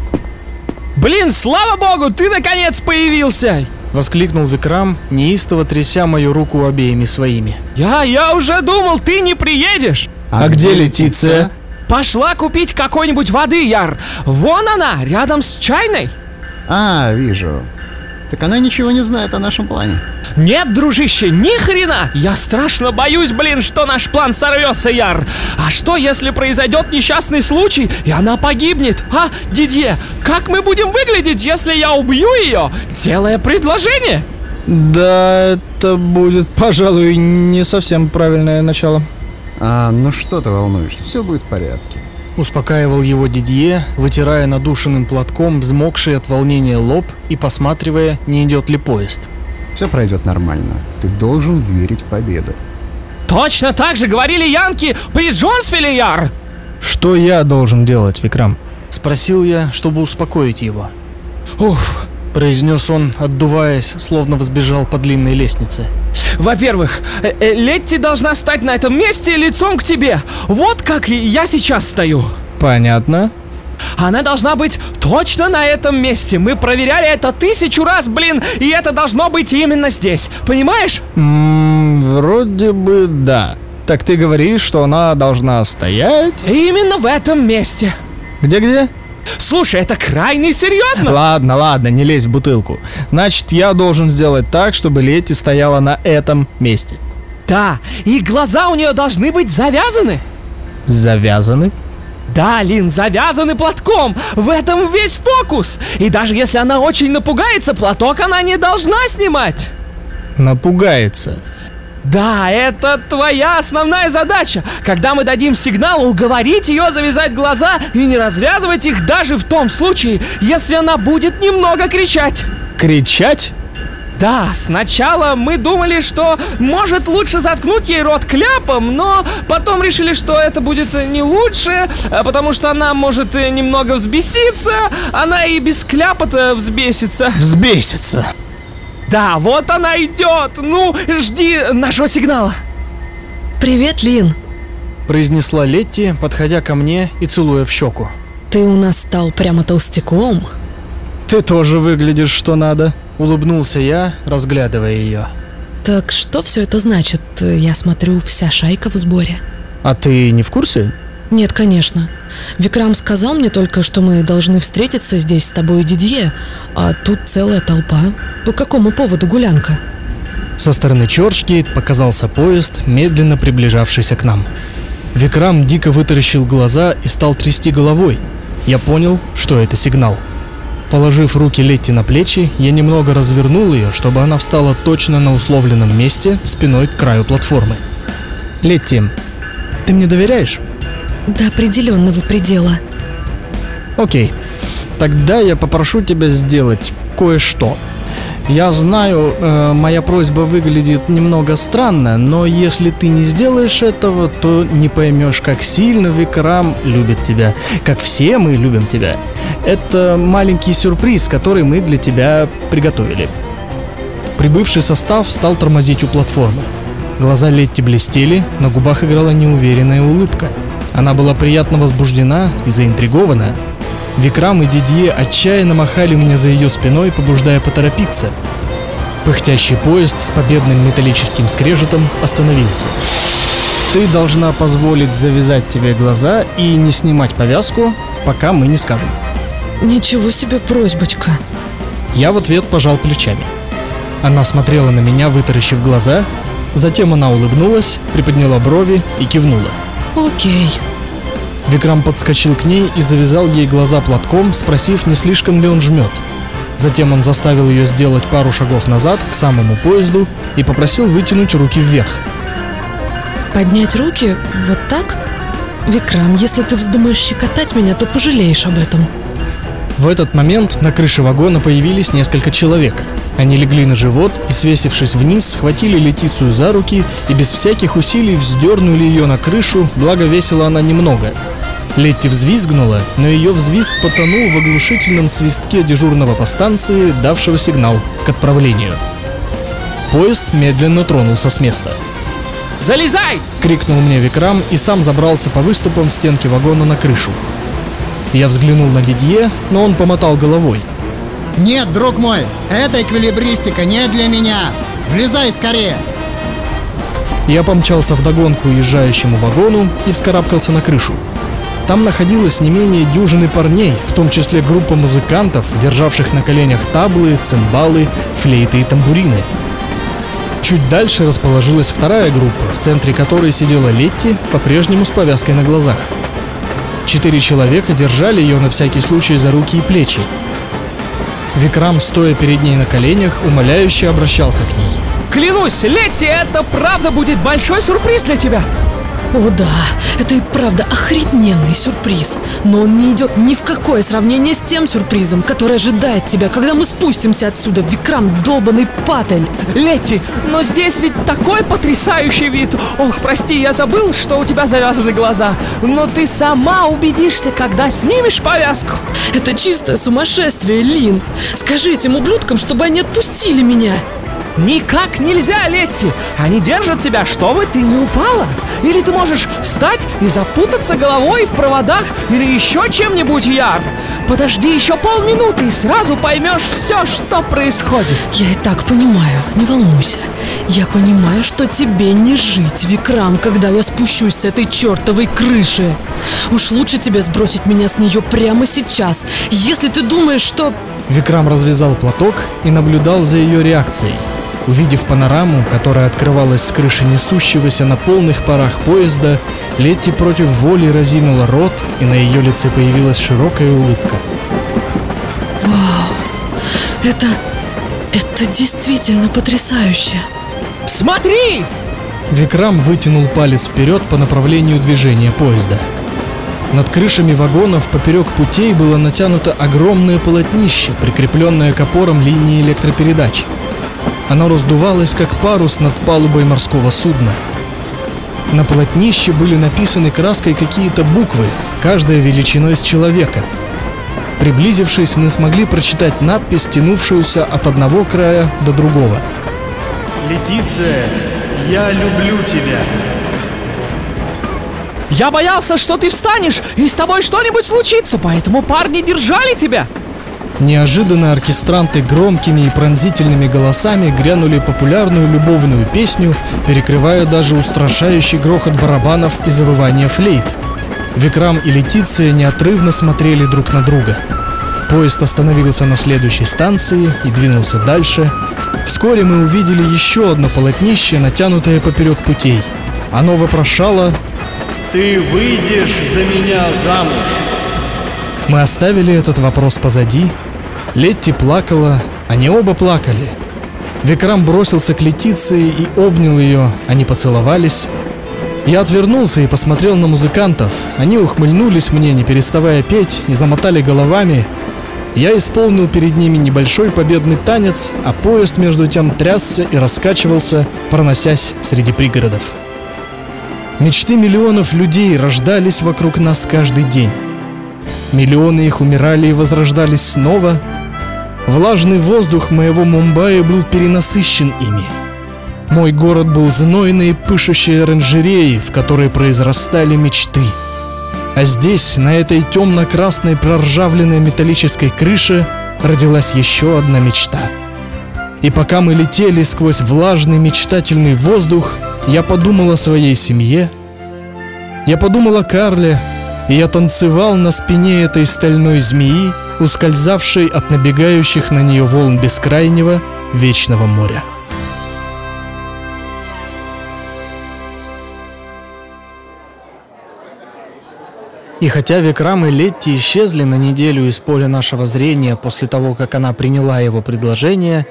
F: Блин, слава богу, ты наконец появился!
A: Воскликнул Викрам, неистово тряся мою руку обеими своими.
F: Я, я уже думал, ты не приедешь!
A: А, где Летиция?
F: Пошла купить какой-нибудь воды, Яр! Вон она, рядом с чайной!
E: А, вижу. Так она ничего не знает о нашем плане.
F: Нет, дружище, ни хрена! Я страшно боюсь, блин, что наш план сорвется, Яр! А что, если произойдет несчастный случай, и она погибнет? А, Дидье, как мы будем выглядеть, если я убью ее, делая предложение?
A: Да, это будет, пожалуй, не совсем правильное начало.
E: А, ну что ты волнуешься, все будет в порядке.
A: Успокаивал его Дидье, вытирая надушенным платком взмокший от волнения лоб и посматривая, не идет ли поезд.
E: Все пройдет нормально. Ты должен верить в победу.
F: Точно так же говорили янки при Джонсвилле, Яр!
A: Что я должен делать, Викрам? Спросил я, чтобы успокоить его.
F: Уф,
A: Произнес он, отдуваясь, словно взбежал по длинной лестнице.
F: Во-первых, э, э, Летти должна стать на этом месте лицом к тебе. Вот как я сейчас стою.
A: Понятно.
F: Она должна быть точно на этом месте. Мы проверяли это тысячу раз, блин, и это должно быть именно здесь. Понимаешь?
A: М, вроде бы да. Так ты говоришь, что она должна стоять?
F: Именно в этом месте.
A: Где-где?
F: Слушай, это крайне серьезно.
A: Ладно, ладно, не лезь в бутылку. Значит, я должен сделать так, чтобы Летти стояла на этом месте.
F: Да, и глаза у нее должны быть завязаны.
A: Завязаны?
G: Да, Лин, завязаны платком. В этом весь фокус. И даже если она очень напугается, платок она не должна снимать.
A: Напугается.
G: Да, это твоя основная задача. Когда мы дадим сигнал, уговорить ее завязать глаза и не развязывать их даже в том случае, если она будет немного кричать.
A: Кричать?
G: Да, сначала мы думали, что может лучше заткнуть ей рот кляпом, но потом решили, что это будет не лучше, а потому что она может немного взбеситься, она и без кляпа-то взбесится.
A: Взбесится.
G: Да, вот она идет. Ну, жди нашего сигнала.
H: Привет, Лин.
A: Произнесла Летти, подходя ко мне и целуя в щеку.
H: Ты у нас стал прямо толстяком.
A: Ты тоже выглядишь что надо. Улыбнулся я, разглядывая ее.
H: Так что все это значит? Я смотрю, вся шайка в сборе.
A: А ты не в курсе?
H: Нет, конечно. Викрам сказал мне только, что мы должны встретиться здесь с тобой и Дидье, а тут целая толпа. По какому поводу гулянка?
A: Со стороны Чорчгейт показался поезд, медленно приближавшийся к нам. Викрам дико вытаращил глаза и стал трясти головой. Я понял, что это сигнал. Положив руки Летти на плечи, я немного развернул ее, чтобы она встала точно на условленном месте, спиной к краю платформы. Летти, ты мне доверяешь?
H: До определенного предела.
A: Окей. Тогда я попрошу тебя сделать кое-что. Я знаю, э, моя просьба выглядит немного странно, но если ты не сделаешь этого, то не поймешь, как сильно Викрам любит тебя, как все мы любим тебя. Это маленький сюрприз, который мы для тебя приготовили. Прибывший состав стал тормозить у платформы. Глаза Летти блестели, на губах играла неуверенная улыбка. Она была приятно возбуждена и заинтригована. Викрам и Дидье отчаянно махали мне за ее спиной, побуждая поторопиться. Пыхтящий поезд с победным металлическим скрежетом остановился. Ты должна позволить завязать тебе глаза и не снимать повязку, пока мы не скажем.
H: Ничего себе просьбочка.
A: Я в ответ пожал плечами. Она смотрела на меня, вытаращив глаза, затем она улыбнулась, приподняла брови и кивнула.
H: Окей.
A: Викрам подскочил к ней и завязал ей глаза платком, спросив, не слишком ли он жмет. Затем он заставил ее сделать пару шагов назад к самому поезду и попросил вытянуть руки вверх.
H: Поднять руки вот так? Викрам, если ты вздумаешь щекотать меня, то пожалеешь об этом.
A: В этот момент на крыше вагона появились несколько человек. Они легли на живот и, свесившись вниз, схватили Летицию за руки и без всяких усилий вздернули ее на крышу, благо весила она немного. Летти взвизгнула, но ее взвизг потонул в оглушительном свистке дежурного по станции, давшего сигнал к отправлению. Поезд медленно тронулся с места.
G: Залезай!
A: — крикнул мне Викрам и сам забрался по выступам стенки вагона на крышу. Я взглянул на Дидье, но он помотал головой.
E: Нет, друг мой, эта эквилибристика не для меня. Влезай скорее.
A: Я помчался вдогонку уезжающему вагону и вскарабкался на крышу. Там находилось не менее дюжины парней, в том числе группа музыкантов, державших на коленях таблы, цимбалы, флейты и тамбурины. Чуть дальше расположилась вторая группа, в центре которой сидела Летти, по-прежнему с повязкой на глазах. Четыре человека держали ее на всякий случай за руки и плечи. Викрам, стоя перед ней на коленях, умоляюще обращался к ней.
G: Клянусь, Летти, это правда будет большой сюрприз для тебя.
H: О да, это и правда охрененный сюрприз. Но он не идет ни в какое сравнение с тем сюрпризом, который ожидает тебя, когда мы спустимся отсюда, Викрам долбанный патель.
G: Летти, но здесь ведь такой потрясающий вид. Ох, прости, я забыл, что у тебя завязаны глаза. Но ты сама убедишься, когда снимешь повязку.
H: Это чистое сумасшествие, Лин. Скажи этим ублюдкам, чтобы они отпустили меня.
G: Никак нельзя, Летти! Они держат тебя, чтобы ты не упала. Или ты можешь встать и запутаться головой в проводах или еще чем-нибудь, Яр. Подожди еще полминуты и сразу поймешь все, что происходит.
H: Я и так понимаю, не волнуйся. Я понимаю, что тебе не жить, Викрам, когда я спущусь с этой чертовой крыши. Уж лучше тебе сбросить меня с нее прямо сейчас, если ты думаешь, что...
A: Викрам развязал платок и наблюдал за ее реакцией. Увидев панораму, которая открывалась с крыши несущегося на полных парах поезда, Летти против воли разинула рот, и на ее лице появилась широкая улыбка.
H: Вау, это... это действительно потрясающе.
G: Смотри!
A: Викрам вытянул палец вперед по направлению движения поезда. Над крышами вагонов поперек путей было натянуто огромное полотнище, прикрепленное к опорам линии электропередач. Оно раздувалось, как парус над палубой морского судна. На полотнище были написаны краской какие-то буквы, каждая величиной с человека. Приблизившись, мы смогли прочитать надпись, тянувшуюся от одного края до другого. «Летиция, я люблю тебя!»
G: Я боялся, что ты встанешь и с тобой что-нибудь случится, поэтому парни держали тебя.
A: Неожиданно оркестранты громкими и пронзительными голосами грянули популярную любовную песню, перекрывая даже устрашающий грохот барабанов и завывание флейт. Викрам и Летиция неотрывно смотрели друг на друга. Поезд остановился на следующей станции и двинулся дальше. Вскоре мы увидели еще одно полотнище, натянутое поперек путей. Оно вопрошало «Ты выйдешь за меня замуж?» Мы оставили этот вопрос позади. Летти плакала, они оба плакали. Викрам бросился к Летиции и обнял ее, они поцеловались. Я отвернулся и посмотрел на музыкантов. Они ухмыльнулись мне, не переставая петь, и замотали головами. Я исполнил перед ними небольшой победный танец, а поезд между тем трясся и раскачивался, проносясь среди пригородов. Мечты миллионов людей рождались вокруг нас каждый день. Миллионы их умирали и возрождались снова. Влажный воздух моего Мумбаи был перенасыщен ими. Мой город был знойной, пышущей оранжереей, в которой произрастали мечты. А здесь, на этой темно-красной проржавленной металлической крыше, родилась еще одна мечта. И пока мы летели сквозь влажный мечтательный воздух, я подумал о своей семье, я подумал о Карле, и я танцевал на спине этой стальной змеи, ускользавшей от набегающих на нее волн бескрайнего вечного моря. И хотя Викрам и Летти исчезли на неделю из поля нашего зрения после того, как она приняла его предложение,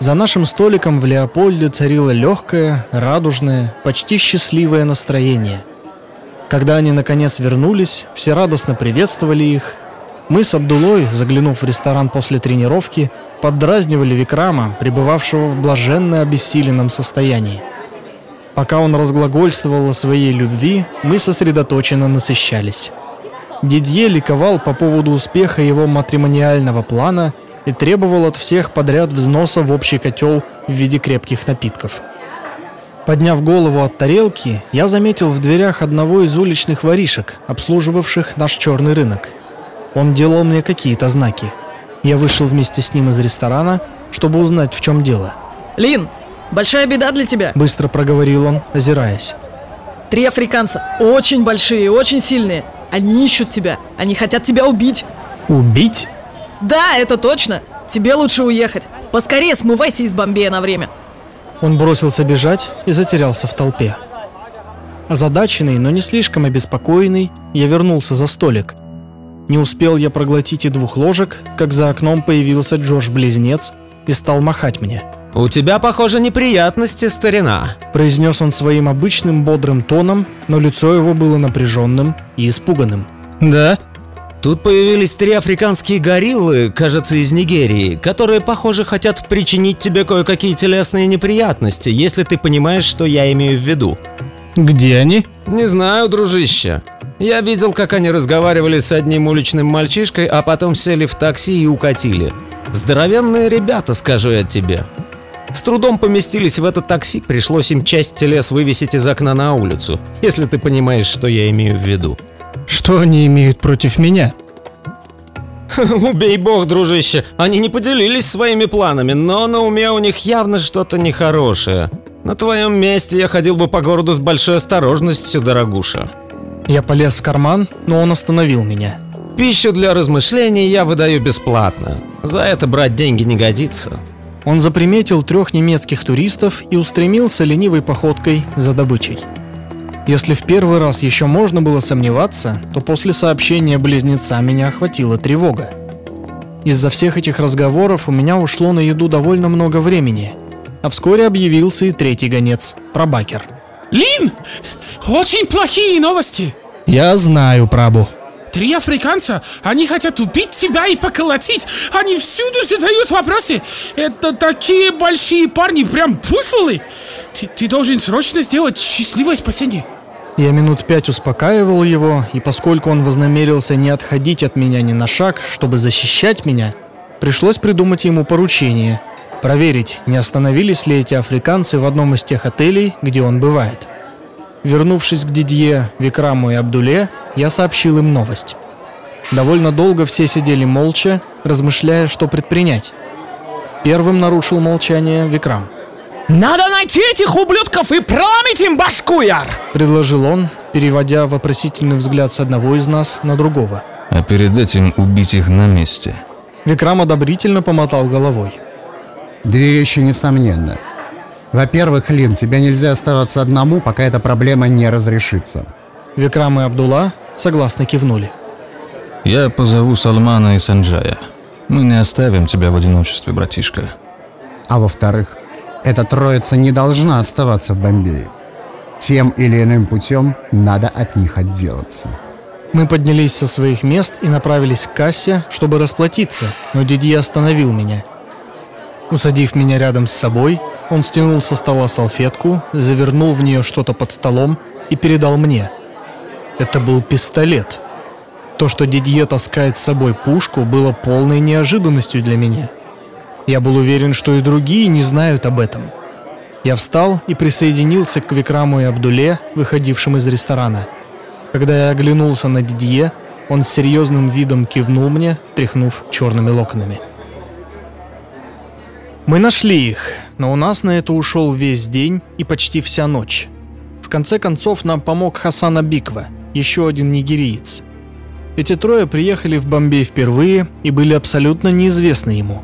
A: за нашим столиком в Леопольде царило легкое, радужное, почти счастливое настроение. Когда они наконец вернулись, все радостно приветствовали их. Мы с Абдулой, заглянув в ресторан после тренировки, поддразнивали Викрама, пребывавшего в блаженно обессиленном состоянии. Пока он разглагольствовал о своей любви, мы сосредоточенно насыщались. Дидье ликовал по поводу успеха его матримониального плана и требовал от всех подряд взноса в общий котел в виде крепких напитков. Подняв голову от тарелки, я заметил в дверях одного из уличных воришек, обслуживавших наш черный рынок. Он делал мне какие-то знаки. Я вышел вместе с ним из ресторана, чтобы узнать, в чем дело.
I: Лин, большая беда для тебя.
A: Быстро проговорил он, озираясь.
I: Три африканца, очень большие, очень сильные. Они ищут тебя, они хотят тебя убить.
A: Убить?
I: Да, это точно. Тебе лучше уехать. Поскорее смывайся из Бомбея на время.
A: Он бросился бежать и затерялся в толпе. Озадаченный, но не слишком обеспокоенный, я вернулся за столик. Не успел я проглотить и двух ложек, как за окном появился Джош-близнец и стал махать мне.
J: «У тебя, похоже, неприятности, старина», –
A: произнес он своим обычным бодрым тоном, но лицо его было напряженным и испуганным.
J: «Да?» Тут появились три африканские гориллы, кажется, из Нигерии, которые, похоже, хотят причинить тебе кое-какие телесные неприятности, если ты понимаешь, что я имею в виду.
A: Где они?
J: Не знаю, дружище. Я видел, как они разговаривали с одним уличным мальчишкой, а потом сели в такси и укатили. Здоровенные ребята, скажу я тебе. С трудом поместились в это такси, пришлось им часть телес вывесить из окна на улицу, если ты понимаешь, что я имею в виду.
A: Что они имеют против меня?
J: Убей бог, дружище, они не поделились своими планами, но на уме у них явно что-то нехорошее. На твоем месте я ходил бы по городу с большой осторожностью, дорогуша.
A: Я полез в карман, но он остановил меня.
J: Пищу для размышлений я выдаю бесплатно. За это брать деньги не годится.
A: Он заприметил трех немецких туристов и устремился ленивой походкой за добычей. Если в первый раз еще можно было сомневаться, то после сообщения близнеца меня охватила тревога. Из-за всех этих разговоров у меня ушло на еду довольно много времени, а вскоре объявился и третий гонец – Пробакер.
C: Лин, очень плохие новости.
A: Я знаю, Прабу.
C: Три африканца, они хотят убить тебя и поколотить. Они всюду задают вопросы. Это такие большие парни, прям буффалы. Ты, ты должен срочно сделать счастливое спасение.
A: Я минут пять успокаивал его, и поскольку он вознамерился не отходить от меня ни на шаг, чтобы защищать меня, пришлось придумать ему поручение – проверить, не остановились ли эти африканцы в одном из тех отелей, где он бывает. Вернувшись к Дидье, Викраму и Абдуле, я сообщил им новость. Довольно долго все сидели молча, размышляя, что предпринять. Первым нарушил молчание Викрам.
G: Надо найти этих ублюдков и проломить им башку, Яр!
A: Предложил он, переводя вопросительный взгляд с одного из нас на другого.
K: А перед этим убить их на месте.
A: Викрам одобрительно помотал головой.
E: Две вещи несомненно. Во-первых, Лин, тебе нельзя оставаться одному, пока эта проблема не разрешится.
A: Викрам и Абдулла согласно кивнули.
K: Я позову Салмана и Санджая. Мы не оставим тебя в одиночестве, братишка.
E: А во-вторых, эта троица не должна оставаться в Бомбее. Тем или иным путем надо от них отделаться.
A: Мы поднялись со своих мест и направились к кассе, чтобы расплатиться, но Дидье остановил меня. Усадив меня рядом с собой, он стянул со стола салфетку, завернул в нее что-то под столом и передал мне. Это был пистолет. То, что Дидье таскает с собой пушку, было полной неожиданностью для меня. Я был уверен, что и другие не знают об этом. Я встал и присоединился к Викраму и Абдуле, выходившим из ресторана. Когда я оглянулся на Дидье, он с серьезным видом кивнул мне, тряхнув черными локонами. Мы нашли их, но у нас на это ушел весь день и почти вся ночь. В конце концов нам помог Хасан Абиква, еще один нигериец. Эти трое приехали в Бомбей впервые и были абсолютно неизвестны ему.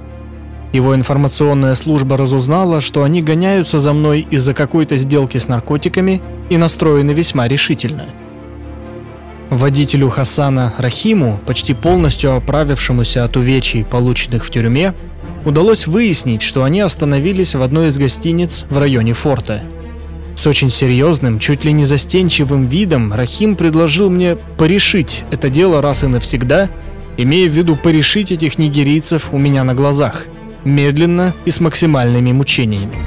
A: Его информационная служба разузнала, что они гоняются за мной из-за какой-то сделки с наркотиками и настроены весьма решительно. Водителю Хасана Рахиму, почти полностью оправившемуся от увечий, полученных в тюрьме, удалось выяснить, что они остановились в одной из гостиниц в районе форта. С очень серьезным, чуть ли не застенчивым видом Рахим предложил мне порешить это дело раз и навсегда, имея в виду порешить этих нигерийцев у меня на глазах, медленно и с максимальными мучениями.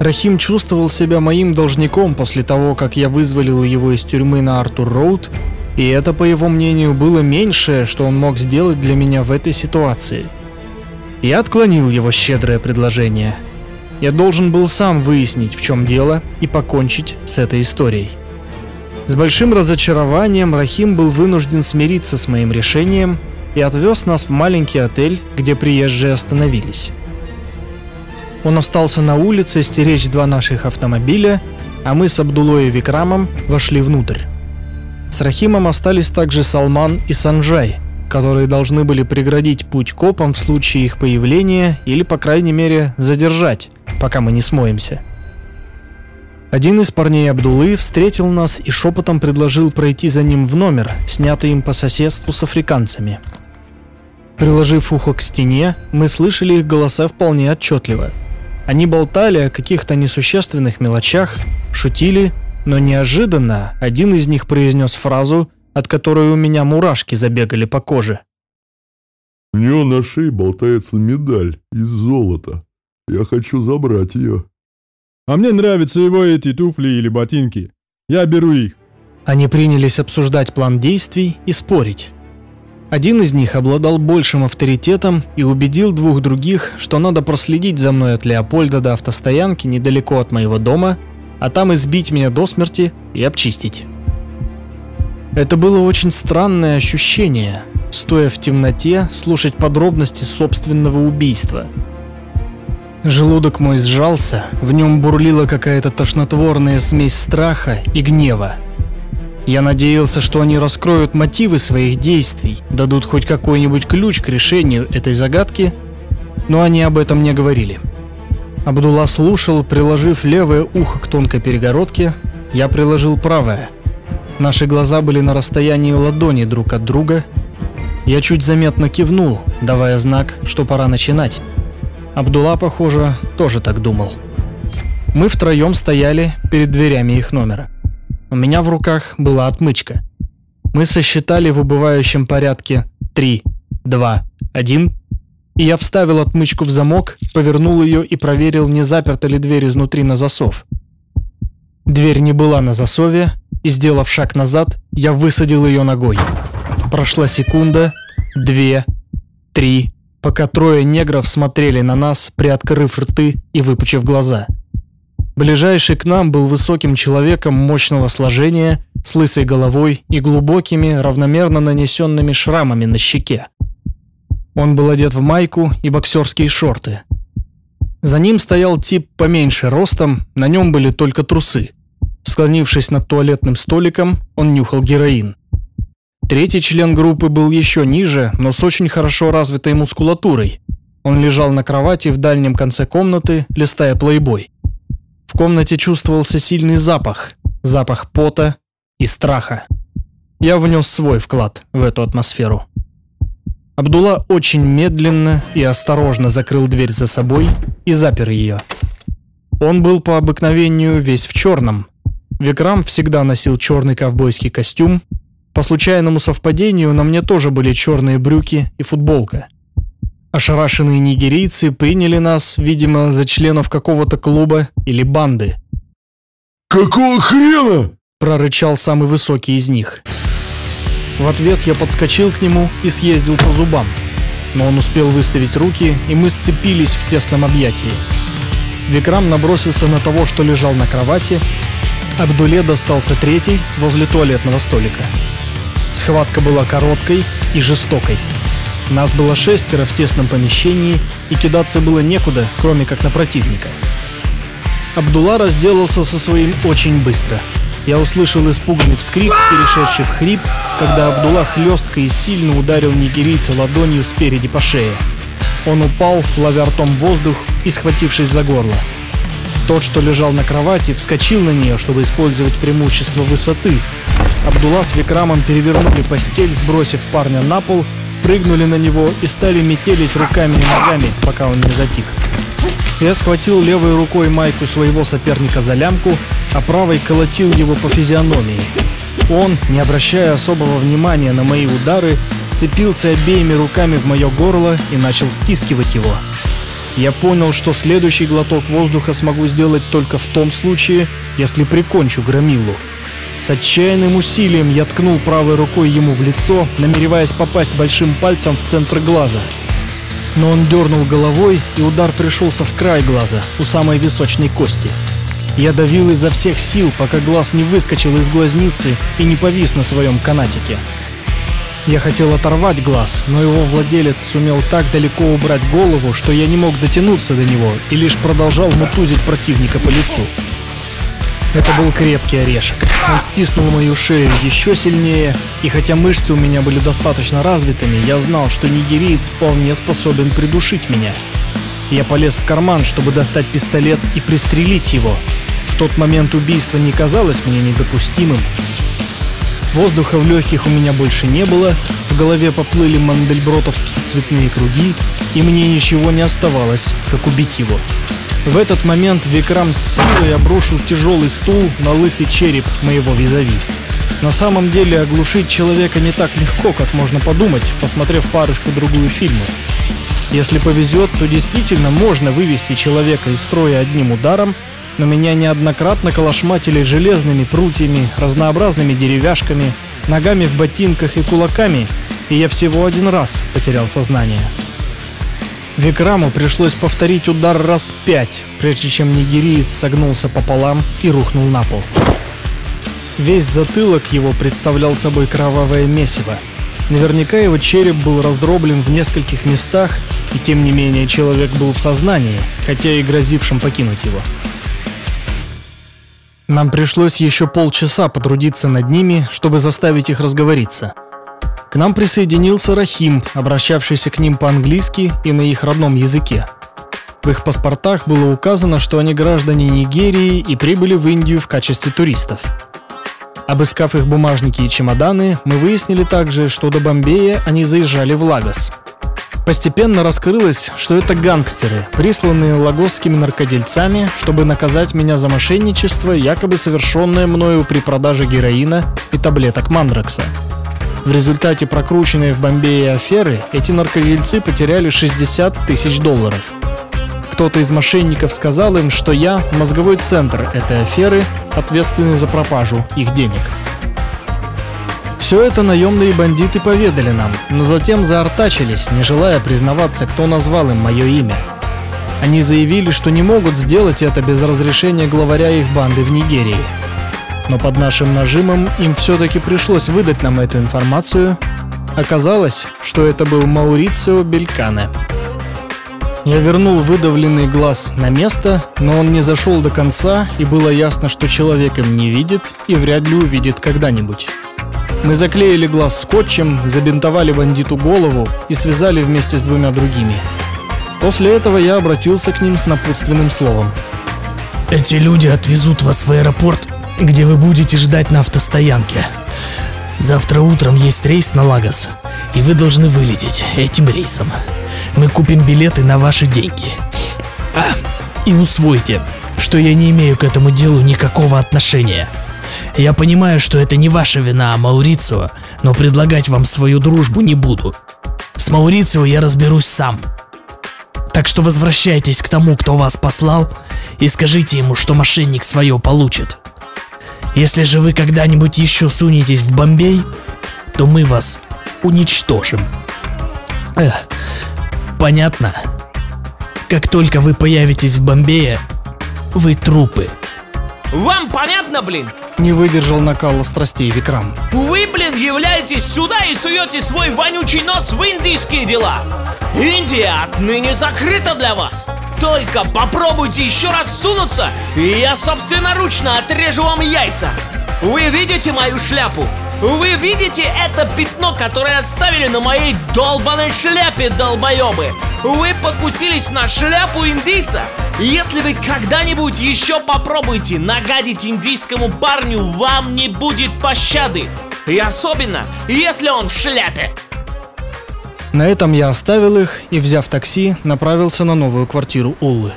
A: Рахим чувствовал себя моим должником после того, как я вызволил его из тюрьмы на Артур-Роуд, и это, по его мнению, было меньшее, что он мог сделать для меня в этой ситуации – я отклонил его щедрое предложение. Я должен был сам выяснить, в чем дело, и покончить с этой историей. С большим разочарованием Рахим был вынужден смириться с моим решением и отвез нас в маленький отель, где приезжие остановились. Он остался на улице стеречь два наших автомобиля, а мы с Абдулой и Викрамом вошли внутрь. С Рахимом остались также Салман и Санджай – которые должны были преградить путь копам в случае их появления или, по крайней мере, задержать, пока мы не смоемся. Один из парней Абдулы встретил нас и шепотом предложил пройти за ним в номер, снятый им по соседству с африканцами. Приложив ухо к стене, мы слышали их голоса вполне отчетливо. Они болтали о каких-то несущественных мелочах, шутили, но неожиданно один из них произнес фразу, от которой у меня мурашки забегали по коже.
L: У него на шее болтается медаль из золота. Я хочу забрать ее.
M: А мне нравятся его эти туфли или ботинки. Я беру их.
A: Они принялись обсуждать план действий и спорить. Один из них обладал большим авторитетом и убедил двух других, что надо проследить за мной от Леопольда до автостоянки недалеко от моего дома, а там избить меня до смерти и обчистить. Это было очень странное ощущение, стоя в темноте, слушать подробности собственного убийства. Желудок мой сжался, в нем бурлила какая-то тошнотворная смесь страха и гнева. Я надеялся, что они раскроют мотивы своих действий, дадут хоть какой-нибудь ключ к решению этой загадки, но они об этом не говорили. Абдулла слушал, приложив левое ухо к тонкой перегородке, я приложил правое. Наши глаза были на расстоянии ладони друг от друга. Я чуть заметно кивнул, давая знак, что пора начинать. Абдулла, похоже, тоже так думал. Мы втроем стояли перед дверями их номера. У меня в руках была отмычка. Мы сосчитали в убывающем порядке 3, 2, 1, и я вставил отмычку в замок, повернул ее и проверил, не заперта ли дверь изнутри на засов. Дверь не была на засове, и, сделав шаг назад, я высадил ее ногой. Прошла секунда, две, три, пока трое негров смотрели на нас, приоткрыв рты и выпучив глаза. Ближайший к нам был высоким человеком мощного сложения, с лысой головой и глубокими, равномерно нанесенными шрамами на щеке. Он был одет в майку и боксерские шорты. За ним стоял тип поменьше ростом, на нем были только трусы. Склонившись над туалетным столиком, он нюхал героин. Третий член группы был еще ниже, но с очень хорошо развитой мускулатурой. Он лежал на кровати в дальнем конце комнаты, листая плейбой. В комнате чувствовался сильный запах, запах пота и страха. Я внес свой вклад в эту атмосферу. Абдулла очень медленно и осторожно закрыл дверь за собой и запер ее. Он был по обыкновению весь в черном. Викрам всегда носил черный ковбойский костюм. По случайному совпадению на мне тоже были черные брюки и футболка. Ошарашенные нигерийцы приняли нас, видимо, за членов какого-то клуба или банды.
L: «Какого хрена?»
A: – прорычал самый высокий из них – в ответ я подскочил к нему и съездил по зубам. Но он успел выставить руки, и мы сцепились в тесном объятии. Викрам набросился на того, что лежал на кровати. Абдуле достался третий возле туалетного столика. Схватка была короткой и жестокой. Нас было шестеро в тесном помещении, и кидаться было некуда, кроме как на противника. Абдулла разделался со своим очень быстро – я услышал испуганный вскрик, перешедший в хрип, когда Абдулла хлестко и сильно ударил нигерийца ладонью спереди по шее. Он упал, ловя ртом воздух и схватившись за горло. Тот, что лежал на кровати, вскочил на нее, чтобы использовать преимущество высоты. Абдулла с Викрамом перевернули постель, сбросив парня на пол, прыгнули на него и стали метелить руками и ногами, пока он не затих. Я схватил левой рукой майку своего соперника за лямку, а правой колотил его по физиономии. Он, не обращая особого внимания на мои удары, цепился обеими руками в мое горло и начал стискивать его. Я понял, что следующий глоток воздуха смогу сделать только в том случае, если прикончу Громилу. С отчаянным усилием я ткнул правой рукой ему в лицо, намереваясь попасть большим пальцем в центр глаза – но он дернул головой, и удар пришелся в край глаза, у самой височной кости. Я давил изо всех сил, пока глаз не выскочил из глазницы и не повис на своем канатике. Я хотел оторвать глаз, но его владелец сумел так далеко убрать голову, что я не мог дотянуться до него и лишь продолжал мутузить противника по лицу. Это был крепкий орешек. Он стиснул мою шею еще сильнее, и хотя мышцы у меня были достаточно развитыми, я знал, что нигериец вполне способен придушить меня. Я полез в карман, чтобы достать пистолет и пристрелить его. В тот момент убийство не казалось мне недопустимым. Воздуха в легких у меня больше не было, в голове поплыли мандельбротовские цветные круги, и мне ничего не оставалось, как убить его. В этот момент Викрам с силой обрушил тяжелый стул на лысый череп моего визави. На самом деле оглушить человека не так легко, как можно подумать, посмотрев парочку-другую фильмов. Если повезет, то действительно можно вывести человека из строя одним ударом, но меня неоднократно колошматили железными прутьями, разнообразными деревяшками, ногами в ботинках и кулаками, и я всего один раз потерял сознание. Викраму пришлось повторить удар раз пять, прежде чем нигериец согнулся пополам и рухнул на пол. Весь затылок его представлял собой кровавое месиво. Наверняка его череп был раздроблен в нескольких местах, и тем не менее человек был в сознании, хотя и грозившим покинуть его. Нам пришлось еще полчаса потрудиться над ними, чтобы заставить их разговориться. К нам присоединился Рахим, обращавшийся к ним по-английски и на их родном языке. В их паспортах было указано, что они граждане Нигерии и прибыли в Индию в качестве туристов. Обыскав их бумажники и чемоданы, мы выяснили также, что до Бомбея они заезжали в Лагос. Постепенно раскрылось, что это гангстеры, присланные лагосскими наркодельцами, чтобы наказать меня за мошенничество, якобы совершенное мною при продаже героина и таблеток Мандракса. В результате прокрученной в Бомбее аферы эти наркодельцы потеряли 60 тысяч долларов. Кто-то из мошенников сказал им, что я – мозговой центр этой аферы, ответственный за пропажу их денег. Все это наемные бандиты поведали нам, но затем заортачились, не желая признаваться, кто назвал им мое имя. Они заявили, что не могут сделать это без разрешения главаря их банды в Нигерии. Но под нашим нажимом им все-таки пришлось выдать нам эту информацию. Оказалось, что это был Маурицио Белькане. Я вернул выдавленный глаз на место, но он не зашел до конца, и было ясно, что человек им не видит и вряд ли увидит когда-нибудь. Мы заклеили глаз скотчем, забинтовали бандиту голову и связали вместе с двумя другими. После этого я обратился к ним с напутственным словом.
N: Эти люди отвезут вас в аэропорт, где вы будете ждать на автостоянке. Завтра утром есть рейс на Лагос, и вы должны вылететь этим рейсом. Мы купим билеты на ваши деньги. А, и усвойте, что я не имею к этому делу никакого отношения. Я понимаю, что это не ваша вина, Маурицио, но предлагать вам свою дружбу не буду. С Маурицио я разберусь сам. Так что возвращайтесь к тому, кто вас послал, и скажите ему, что мошенник свое получит. Если же вы когда-нибудь еще сунетесь в Бомбей, то мы вас уничтожим. Эх, понятно? Как только вы появитесь в Бомбее, вы трупы.
G: Вам понятно, блин?
A: Не выдержал накала страстей Викрам.
G: Вы, блин, являетесь сюда и суете свой вонючий нос в индийские дела. Индия отныне закрыта для вас. Только попробуйте еще раз сунуться, и я собственноручно отрежу вам яйца. Вы видите мою шляпу? Вы видите это пятно, которое оставили на моей долбаной шляпе, долбоебы? Вы покусились на шляпу индийца? Если вы когда-нибудь еще попробуете нагадить индийскому парню, вам не будет пощады. И особенно, если он в шляпе.
A: На этом я оставил их и, взяв такси, направился на новую квартиру Уллы.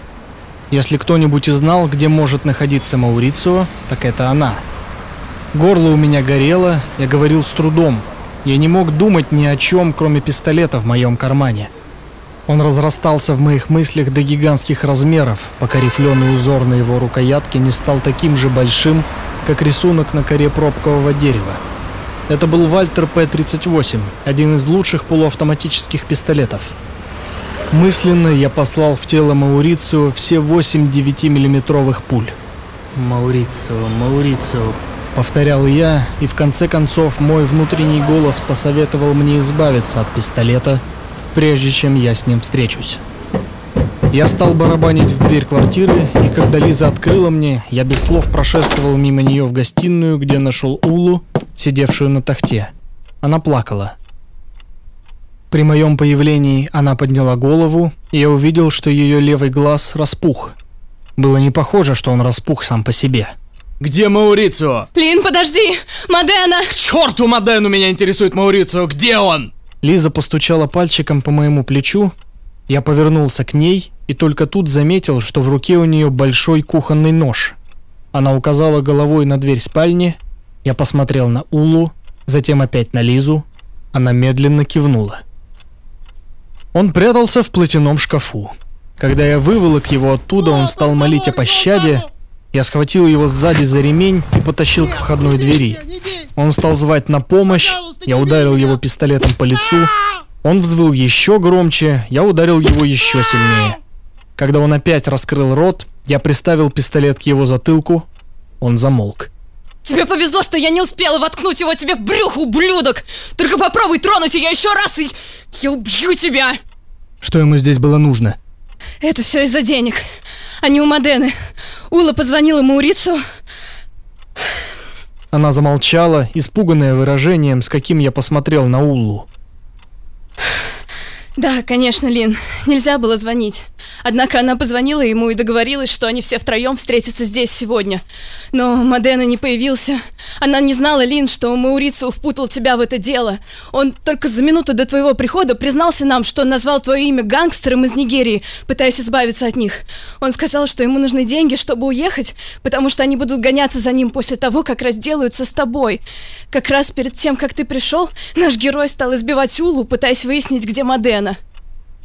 A: Если кто-нибудь и знал, где может находиться Маурицио, так это она. Горло у меня горело, я говорил с трудом. Я не мог думать ни о чем, кроме пистолета в моем кармане. Он разрастался в моих мыслях до гигантских размеров, пока рифленый узор на его рукоятке не стал таким же большим, как рисунок на коре пробкового дерева. Это был Вальтер П-38, один из лучших полуавтоматических пистолетов. Мысленно я послал в тело Маурицио все 8 9-миллиметровых пуль. «Маурицио, Маурицио», — повторял я, и в конце концов мой внутренний голос посоветовал мне избавиться от пистолета, прежде чем я с ним встречусь. Я стал барабанить в дверь квартиры, и когда Лиза открыла мне, я без слов прошествовал мимо нее в гостиную, где нашел Улу, сидевшую на тахте. Она плакала. При моем появлении она подняла голову, и я увидел, что ее левый глаз распух. Было не похоже, что он распух сам по себе.
O: Где Маурицио?
P: Лин, подожди! Модена!
O: К черту Модену меня интересует Маурицио! Где он?
A: Лиза постучала пальчиком по моему плечу. Я повернулся к ней и только тут заметил, что в руке у нее большой кухонный нож. Она указала головой на дверь спальни. Я посмотрел на Улу, затем опять на Лизу. Она медленно кивнула. Он прятался в платяном шкафу. Когда я выволок его оттуда, он стал молить о пощаде. Я схватил его сзади за ремень и потащил к входной двери. Он стал звать на помощь, я ударил его пистолетом по лицу. Он взвыл еще громче, я ударил его еще сильнее. Когда он опять раскрыл рот, я приставил пистолет к его затылку. Он замолк.
P: Тебе повезло, что я не успела воткнуть его тебе в брюхо, ублюдок! Только попробуй тронуть ее еще раз, и я убью тебя!
A: Что ему здесь было нужно?
P: Это все из-за денег. Они у Модены. Ула позвонила Маурицу.
A: Она замолчала, испуганная выражением, с каким я посмотрел на Уллу.
P: Да, конечно, Лин. Нельзя было звонить. Однако она позвонила ему и договорилась, что они все втроем встретятся здесь сегодня. Но Модена не появился. Она не знала, Лин, что Маурицио впутал тебя в это дело. Он только за минуту до твоего прихода признался нам, что назвал твое имя гангстером из Нигерии, пытаясь избавиться от них. Он сказал, что ему нужны деньги, чтобы уехать, потому что они будут гоняться за ним после того, как разделаются с тобой. Как раз перед тем, как ты пришел, наш герой стал избивать Улу, пытаясь выяснить, где Модена.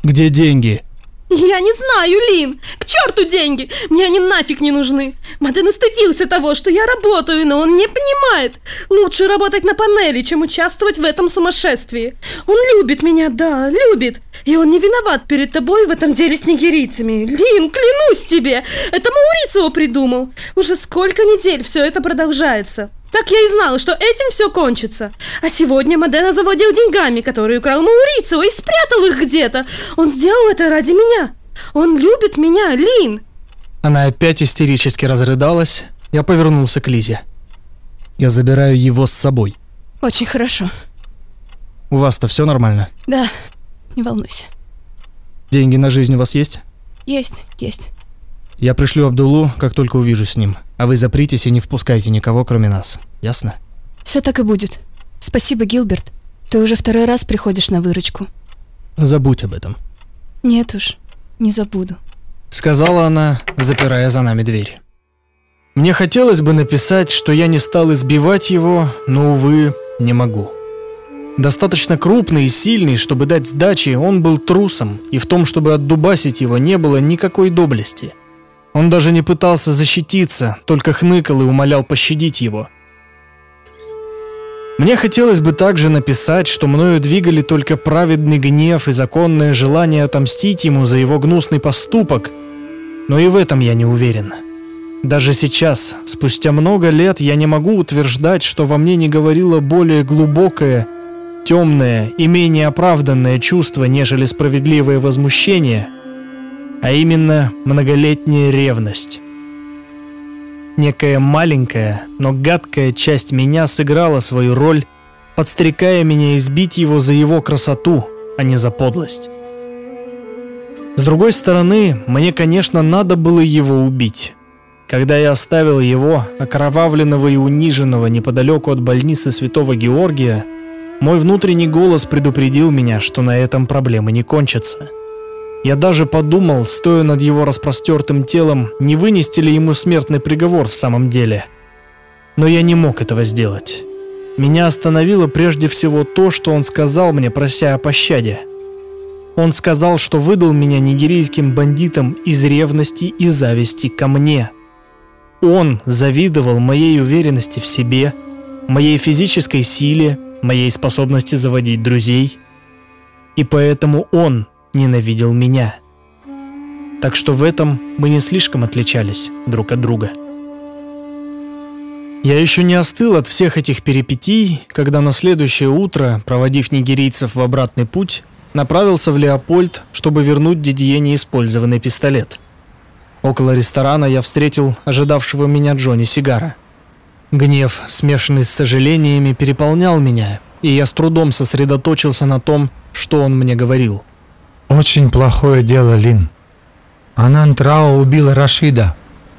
A: Где деньги?
Q: Я не знаю, Лин. К черту деньги. Мне они нафиг не нужны. Маден стыдился того, что я работаю, но он не понимает. Лучше работать на панели, чем участвовать в этом сумасшествии. Он любит меня, да, любит. И он не виноват перед тобой в этом деле с нигерийцами. Лин, клянусь тебе, это Маурицио придумал. Уже сколько недель все это продолжается. Так я и знала, что этим все кончится. А сегодня Модена завладел деньгами, которые украл Маурицио и спрятал их где-то. Он сделал это ради меня. Он любит меня, Лин.
A: Она опять истерически разрыдалась. Я повернулся к Лизе. Я забираю его с собой.
P: Очень хорошо.
A: У вас-то все нормально?
P: Да, не волнуйся.
A: Деньги на жизнь у вас есть?
P: Есть, есть.
A: Я пришлю Абдулу, как только увижу с ним. А вы запритесь и не впускайте никого, кроме нас. Ясно?
P: Все так и будет. Спасибо, Гилберт. Ты уже второй раз приходишь на выручку.
A: Забудь об этом.
P: Нет уж, не забуду.
A: Сказала она, запирая за нами дверь. Мне хотелось бы написать, что я не стал избивать его, но, увы, не могу. Достаточно крупный и сильный, чтобы дать сдачи, он был трусом, и в том, чтобы отдубасить его, не было никакой доблести – он даже не пытался защититься, только хныкал и умолял пощадить его. Мне хотелось бы также написать, что мною двигали только праведный гнев и законное желание отомстить ему за его гнусный поступок, но и в этом я не уверен. Даже сейчас, спустя много лет, я не могу утверждать, что во мне не говорило более глубокое, темное и менее оправданное чувство, нежели справедливое возмущение – а именно многолетняя ревность. Некая маленькая, но гадкая часть меня сыграла свою роль, подстрекая меня избить его за его красоту, а не за подлость. С другой стороны, мне, конечно, надо было его убить. Когда я оставил его, окровавленного и униженного неподалеку от больницы Святого Георгия, мой внутренний голос предупредил меня, что на этом проблемы не кончатся. Я даже подумал, стоя над его распростертым телом, не вынести ли ему смертный приговор в самом деле. Но я не мог этого сделать. Меня остановило прежде всего то, что он сказал мне, прося о пощаде. Он сказал, что выдал меня нигерийским бандитам из ревности и зависти ко мне. Он завидовал моей уверенности в себе, моей физической силе, моей способности заводить друзей. И поэтому он ненавидел меня. Так что в этом мы не слишком отличались друг от друга. Я еще не остыл от всех этих перипетий, когда на следующее утро, проводив нигерийцев в обратный путь, направился в Леопольд, чтобы вернуть Дидье неиспользованный пистолет. Около ресторана я встретил ожидавшего меня Джонни Сигара. Гнев, смешанный с сожалениями, переполнял меня, и я с трудом сосредоточился на том, что он мне говорил –
D: очень плохое дело, Лин. Анант Рао убил Рашида,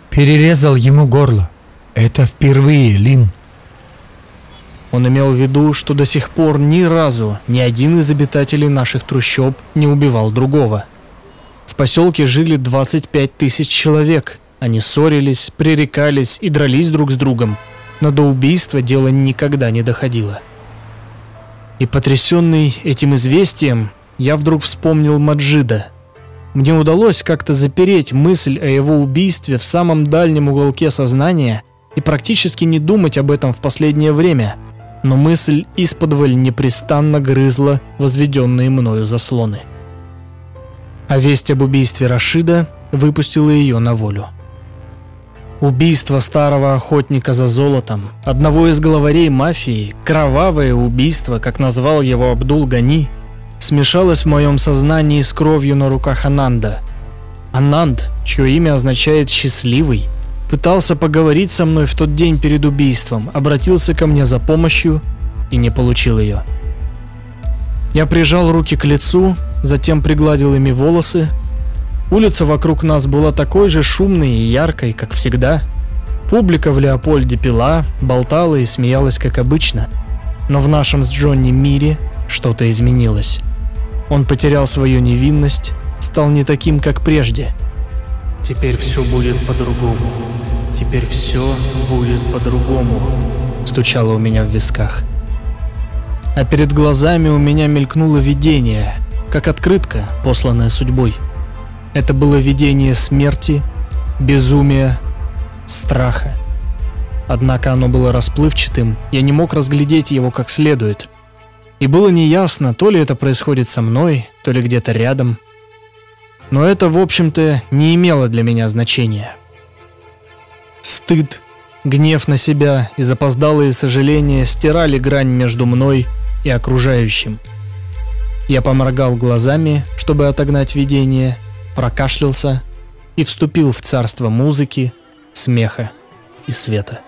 D: перерезал ему горло. Это впервые, Лин.
A: Он имел в виду, что до сих пор ни разу ни один из обитателей наших трущоб не убивал другого. В поселке жили 25 тысяч человек. Они ссорились, пререкались и дрались друг с другом, но до убийства дело никогда не доходило. И потрясенный этим известием, я вдруг вспомнил Маджида. Мне удалось как-то запереть мысль о его убийстве в самом дальнем уголке сознания и практически не думать об этом в последнее время, но мысль исподволь непрестанно грызла возведенные мною заслоны. А весть об убийстве Рашида выпустила ее на волю. Убийство старого охотника за золотом, одного из главарей мафии, кровавое убийство, как назвал его Абдул Гани, смешалось в моем сознании с кровью на руках Ананда. Ананд, чье имя означает «счастливый», Пытался поговорить со мной в тот день перед убийством, обратился ко мне за помощью и не получил ее. Я прижал руки к лицу, затем пригладил ими волосы. Улица вокруг нас была такой же шумной и яркой, как всегда. Публика в Леопольде пила, болтала и смеялась, как обычно. Но в нашем с Джонни мире что-то изменилось. Он потерял свою невинность, стал не таким, как прежде.
N: Теперь все будет по-другому. Теперь все будет по-другому.
A: Стучало у меня в висках. А перед глазами у меня мелькнуло видение, как открытка, посланная судьбой. Это было видение смерти, безумия, страха. Однако оно было расплывчатым, я не мог разглядеть его как следует. И было неясно, то ли это происходит со мной, то ли где-то рядом. Но это, в общем-то, не имело для меня значения. Стыд, гнев на себя и запоздалые сожаления стирали грань между мной и окружающим. Я поморгал глазами, чтобы отогнать видение, прокашлялся и вступил в царство музыки, смеха и света.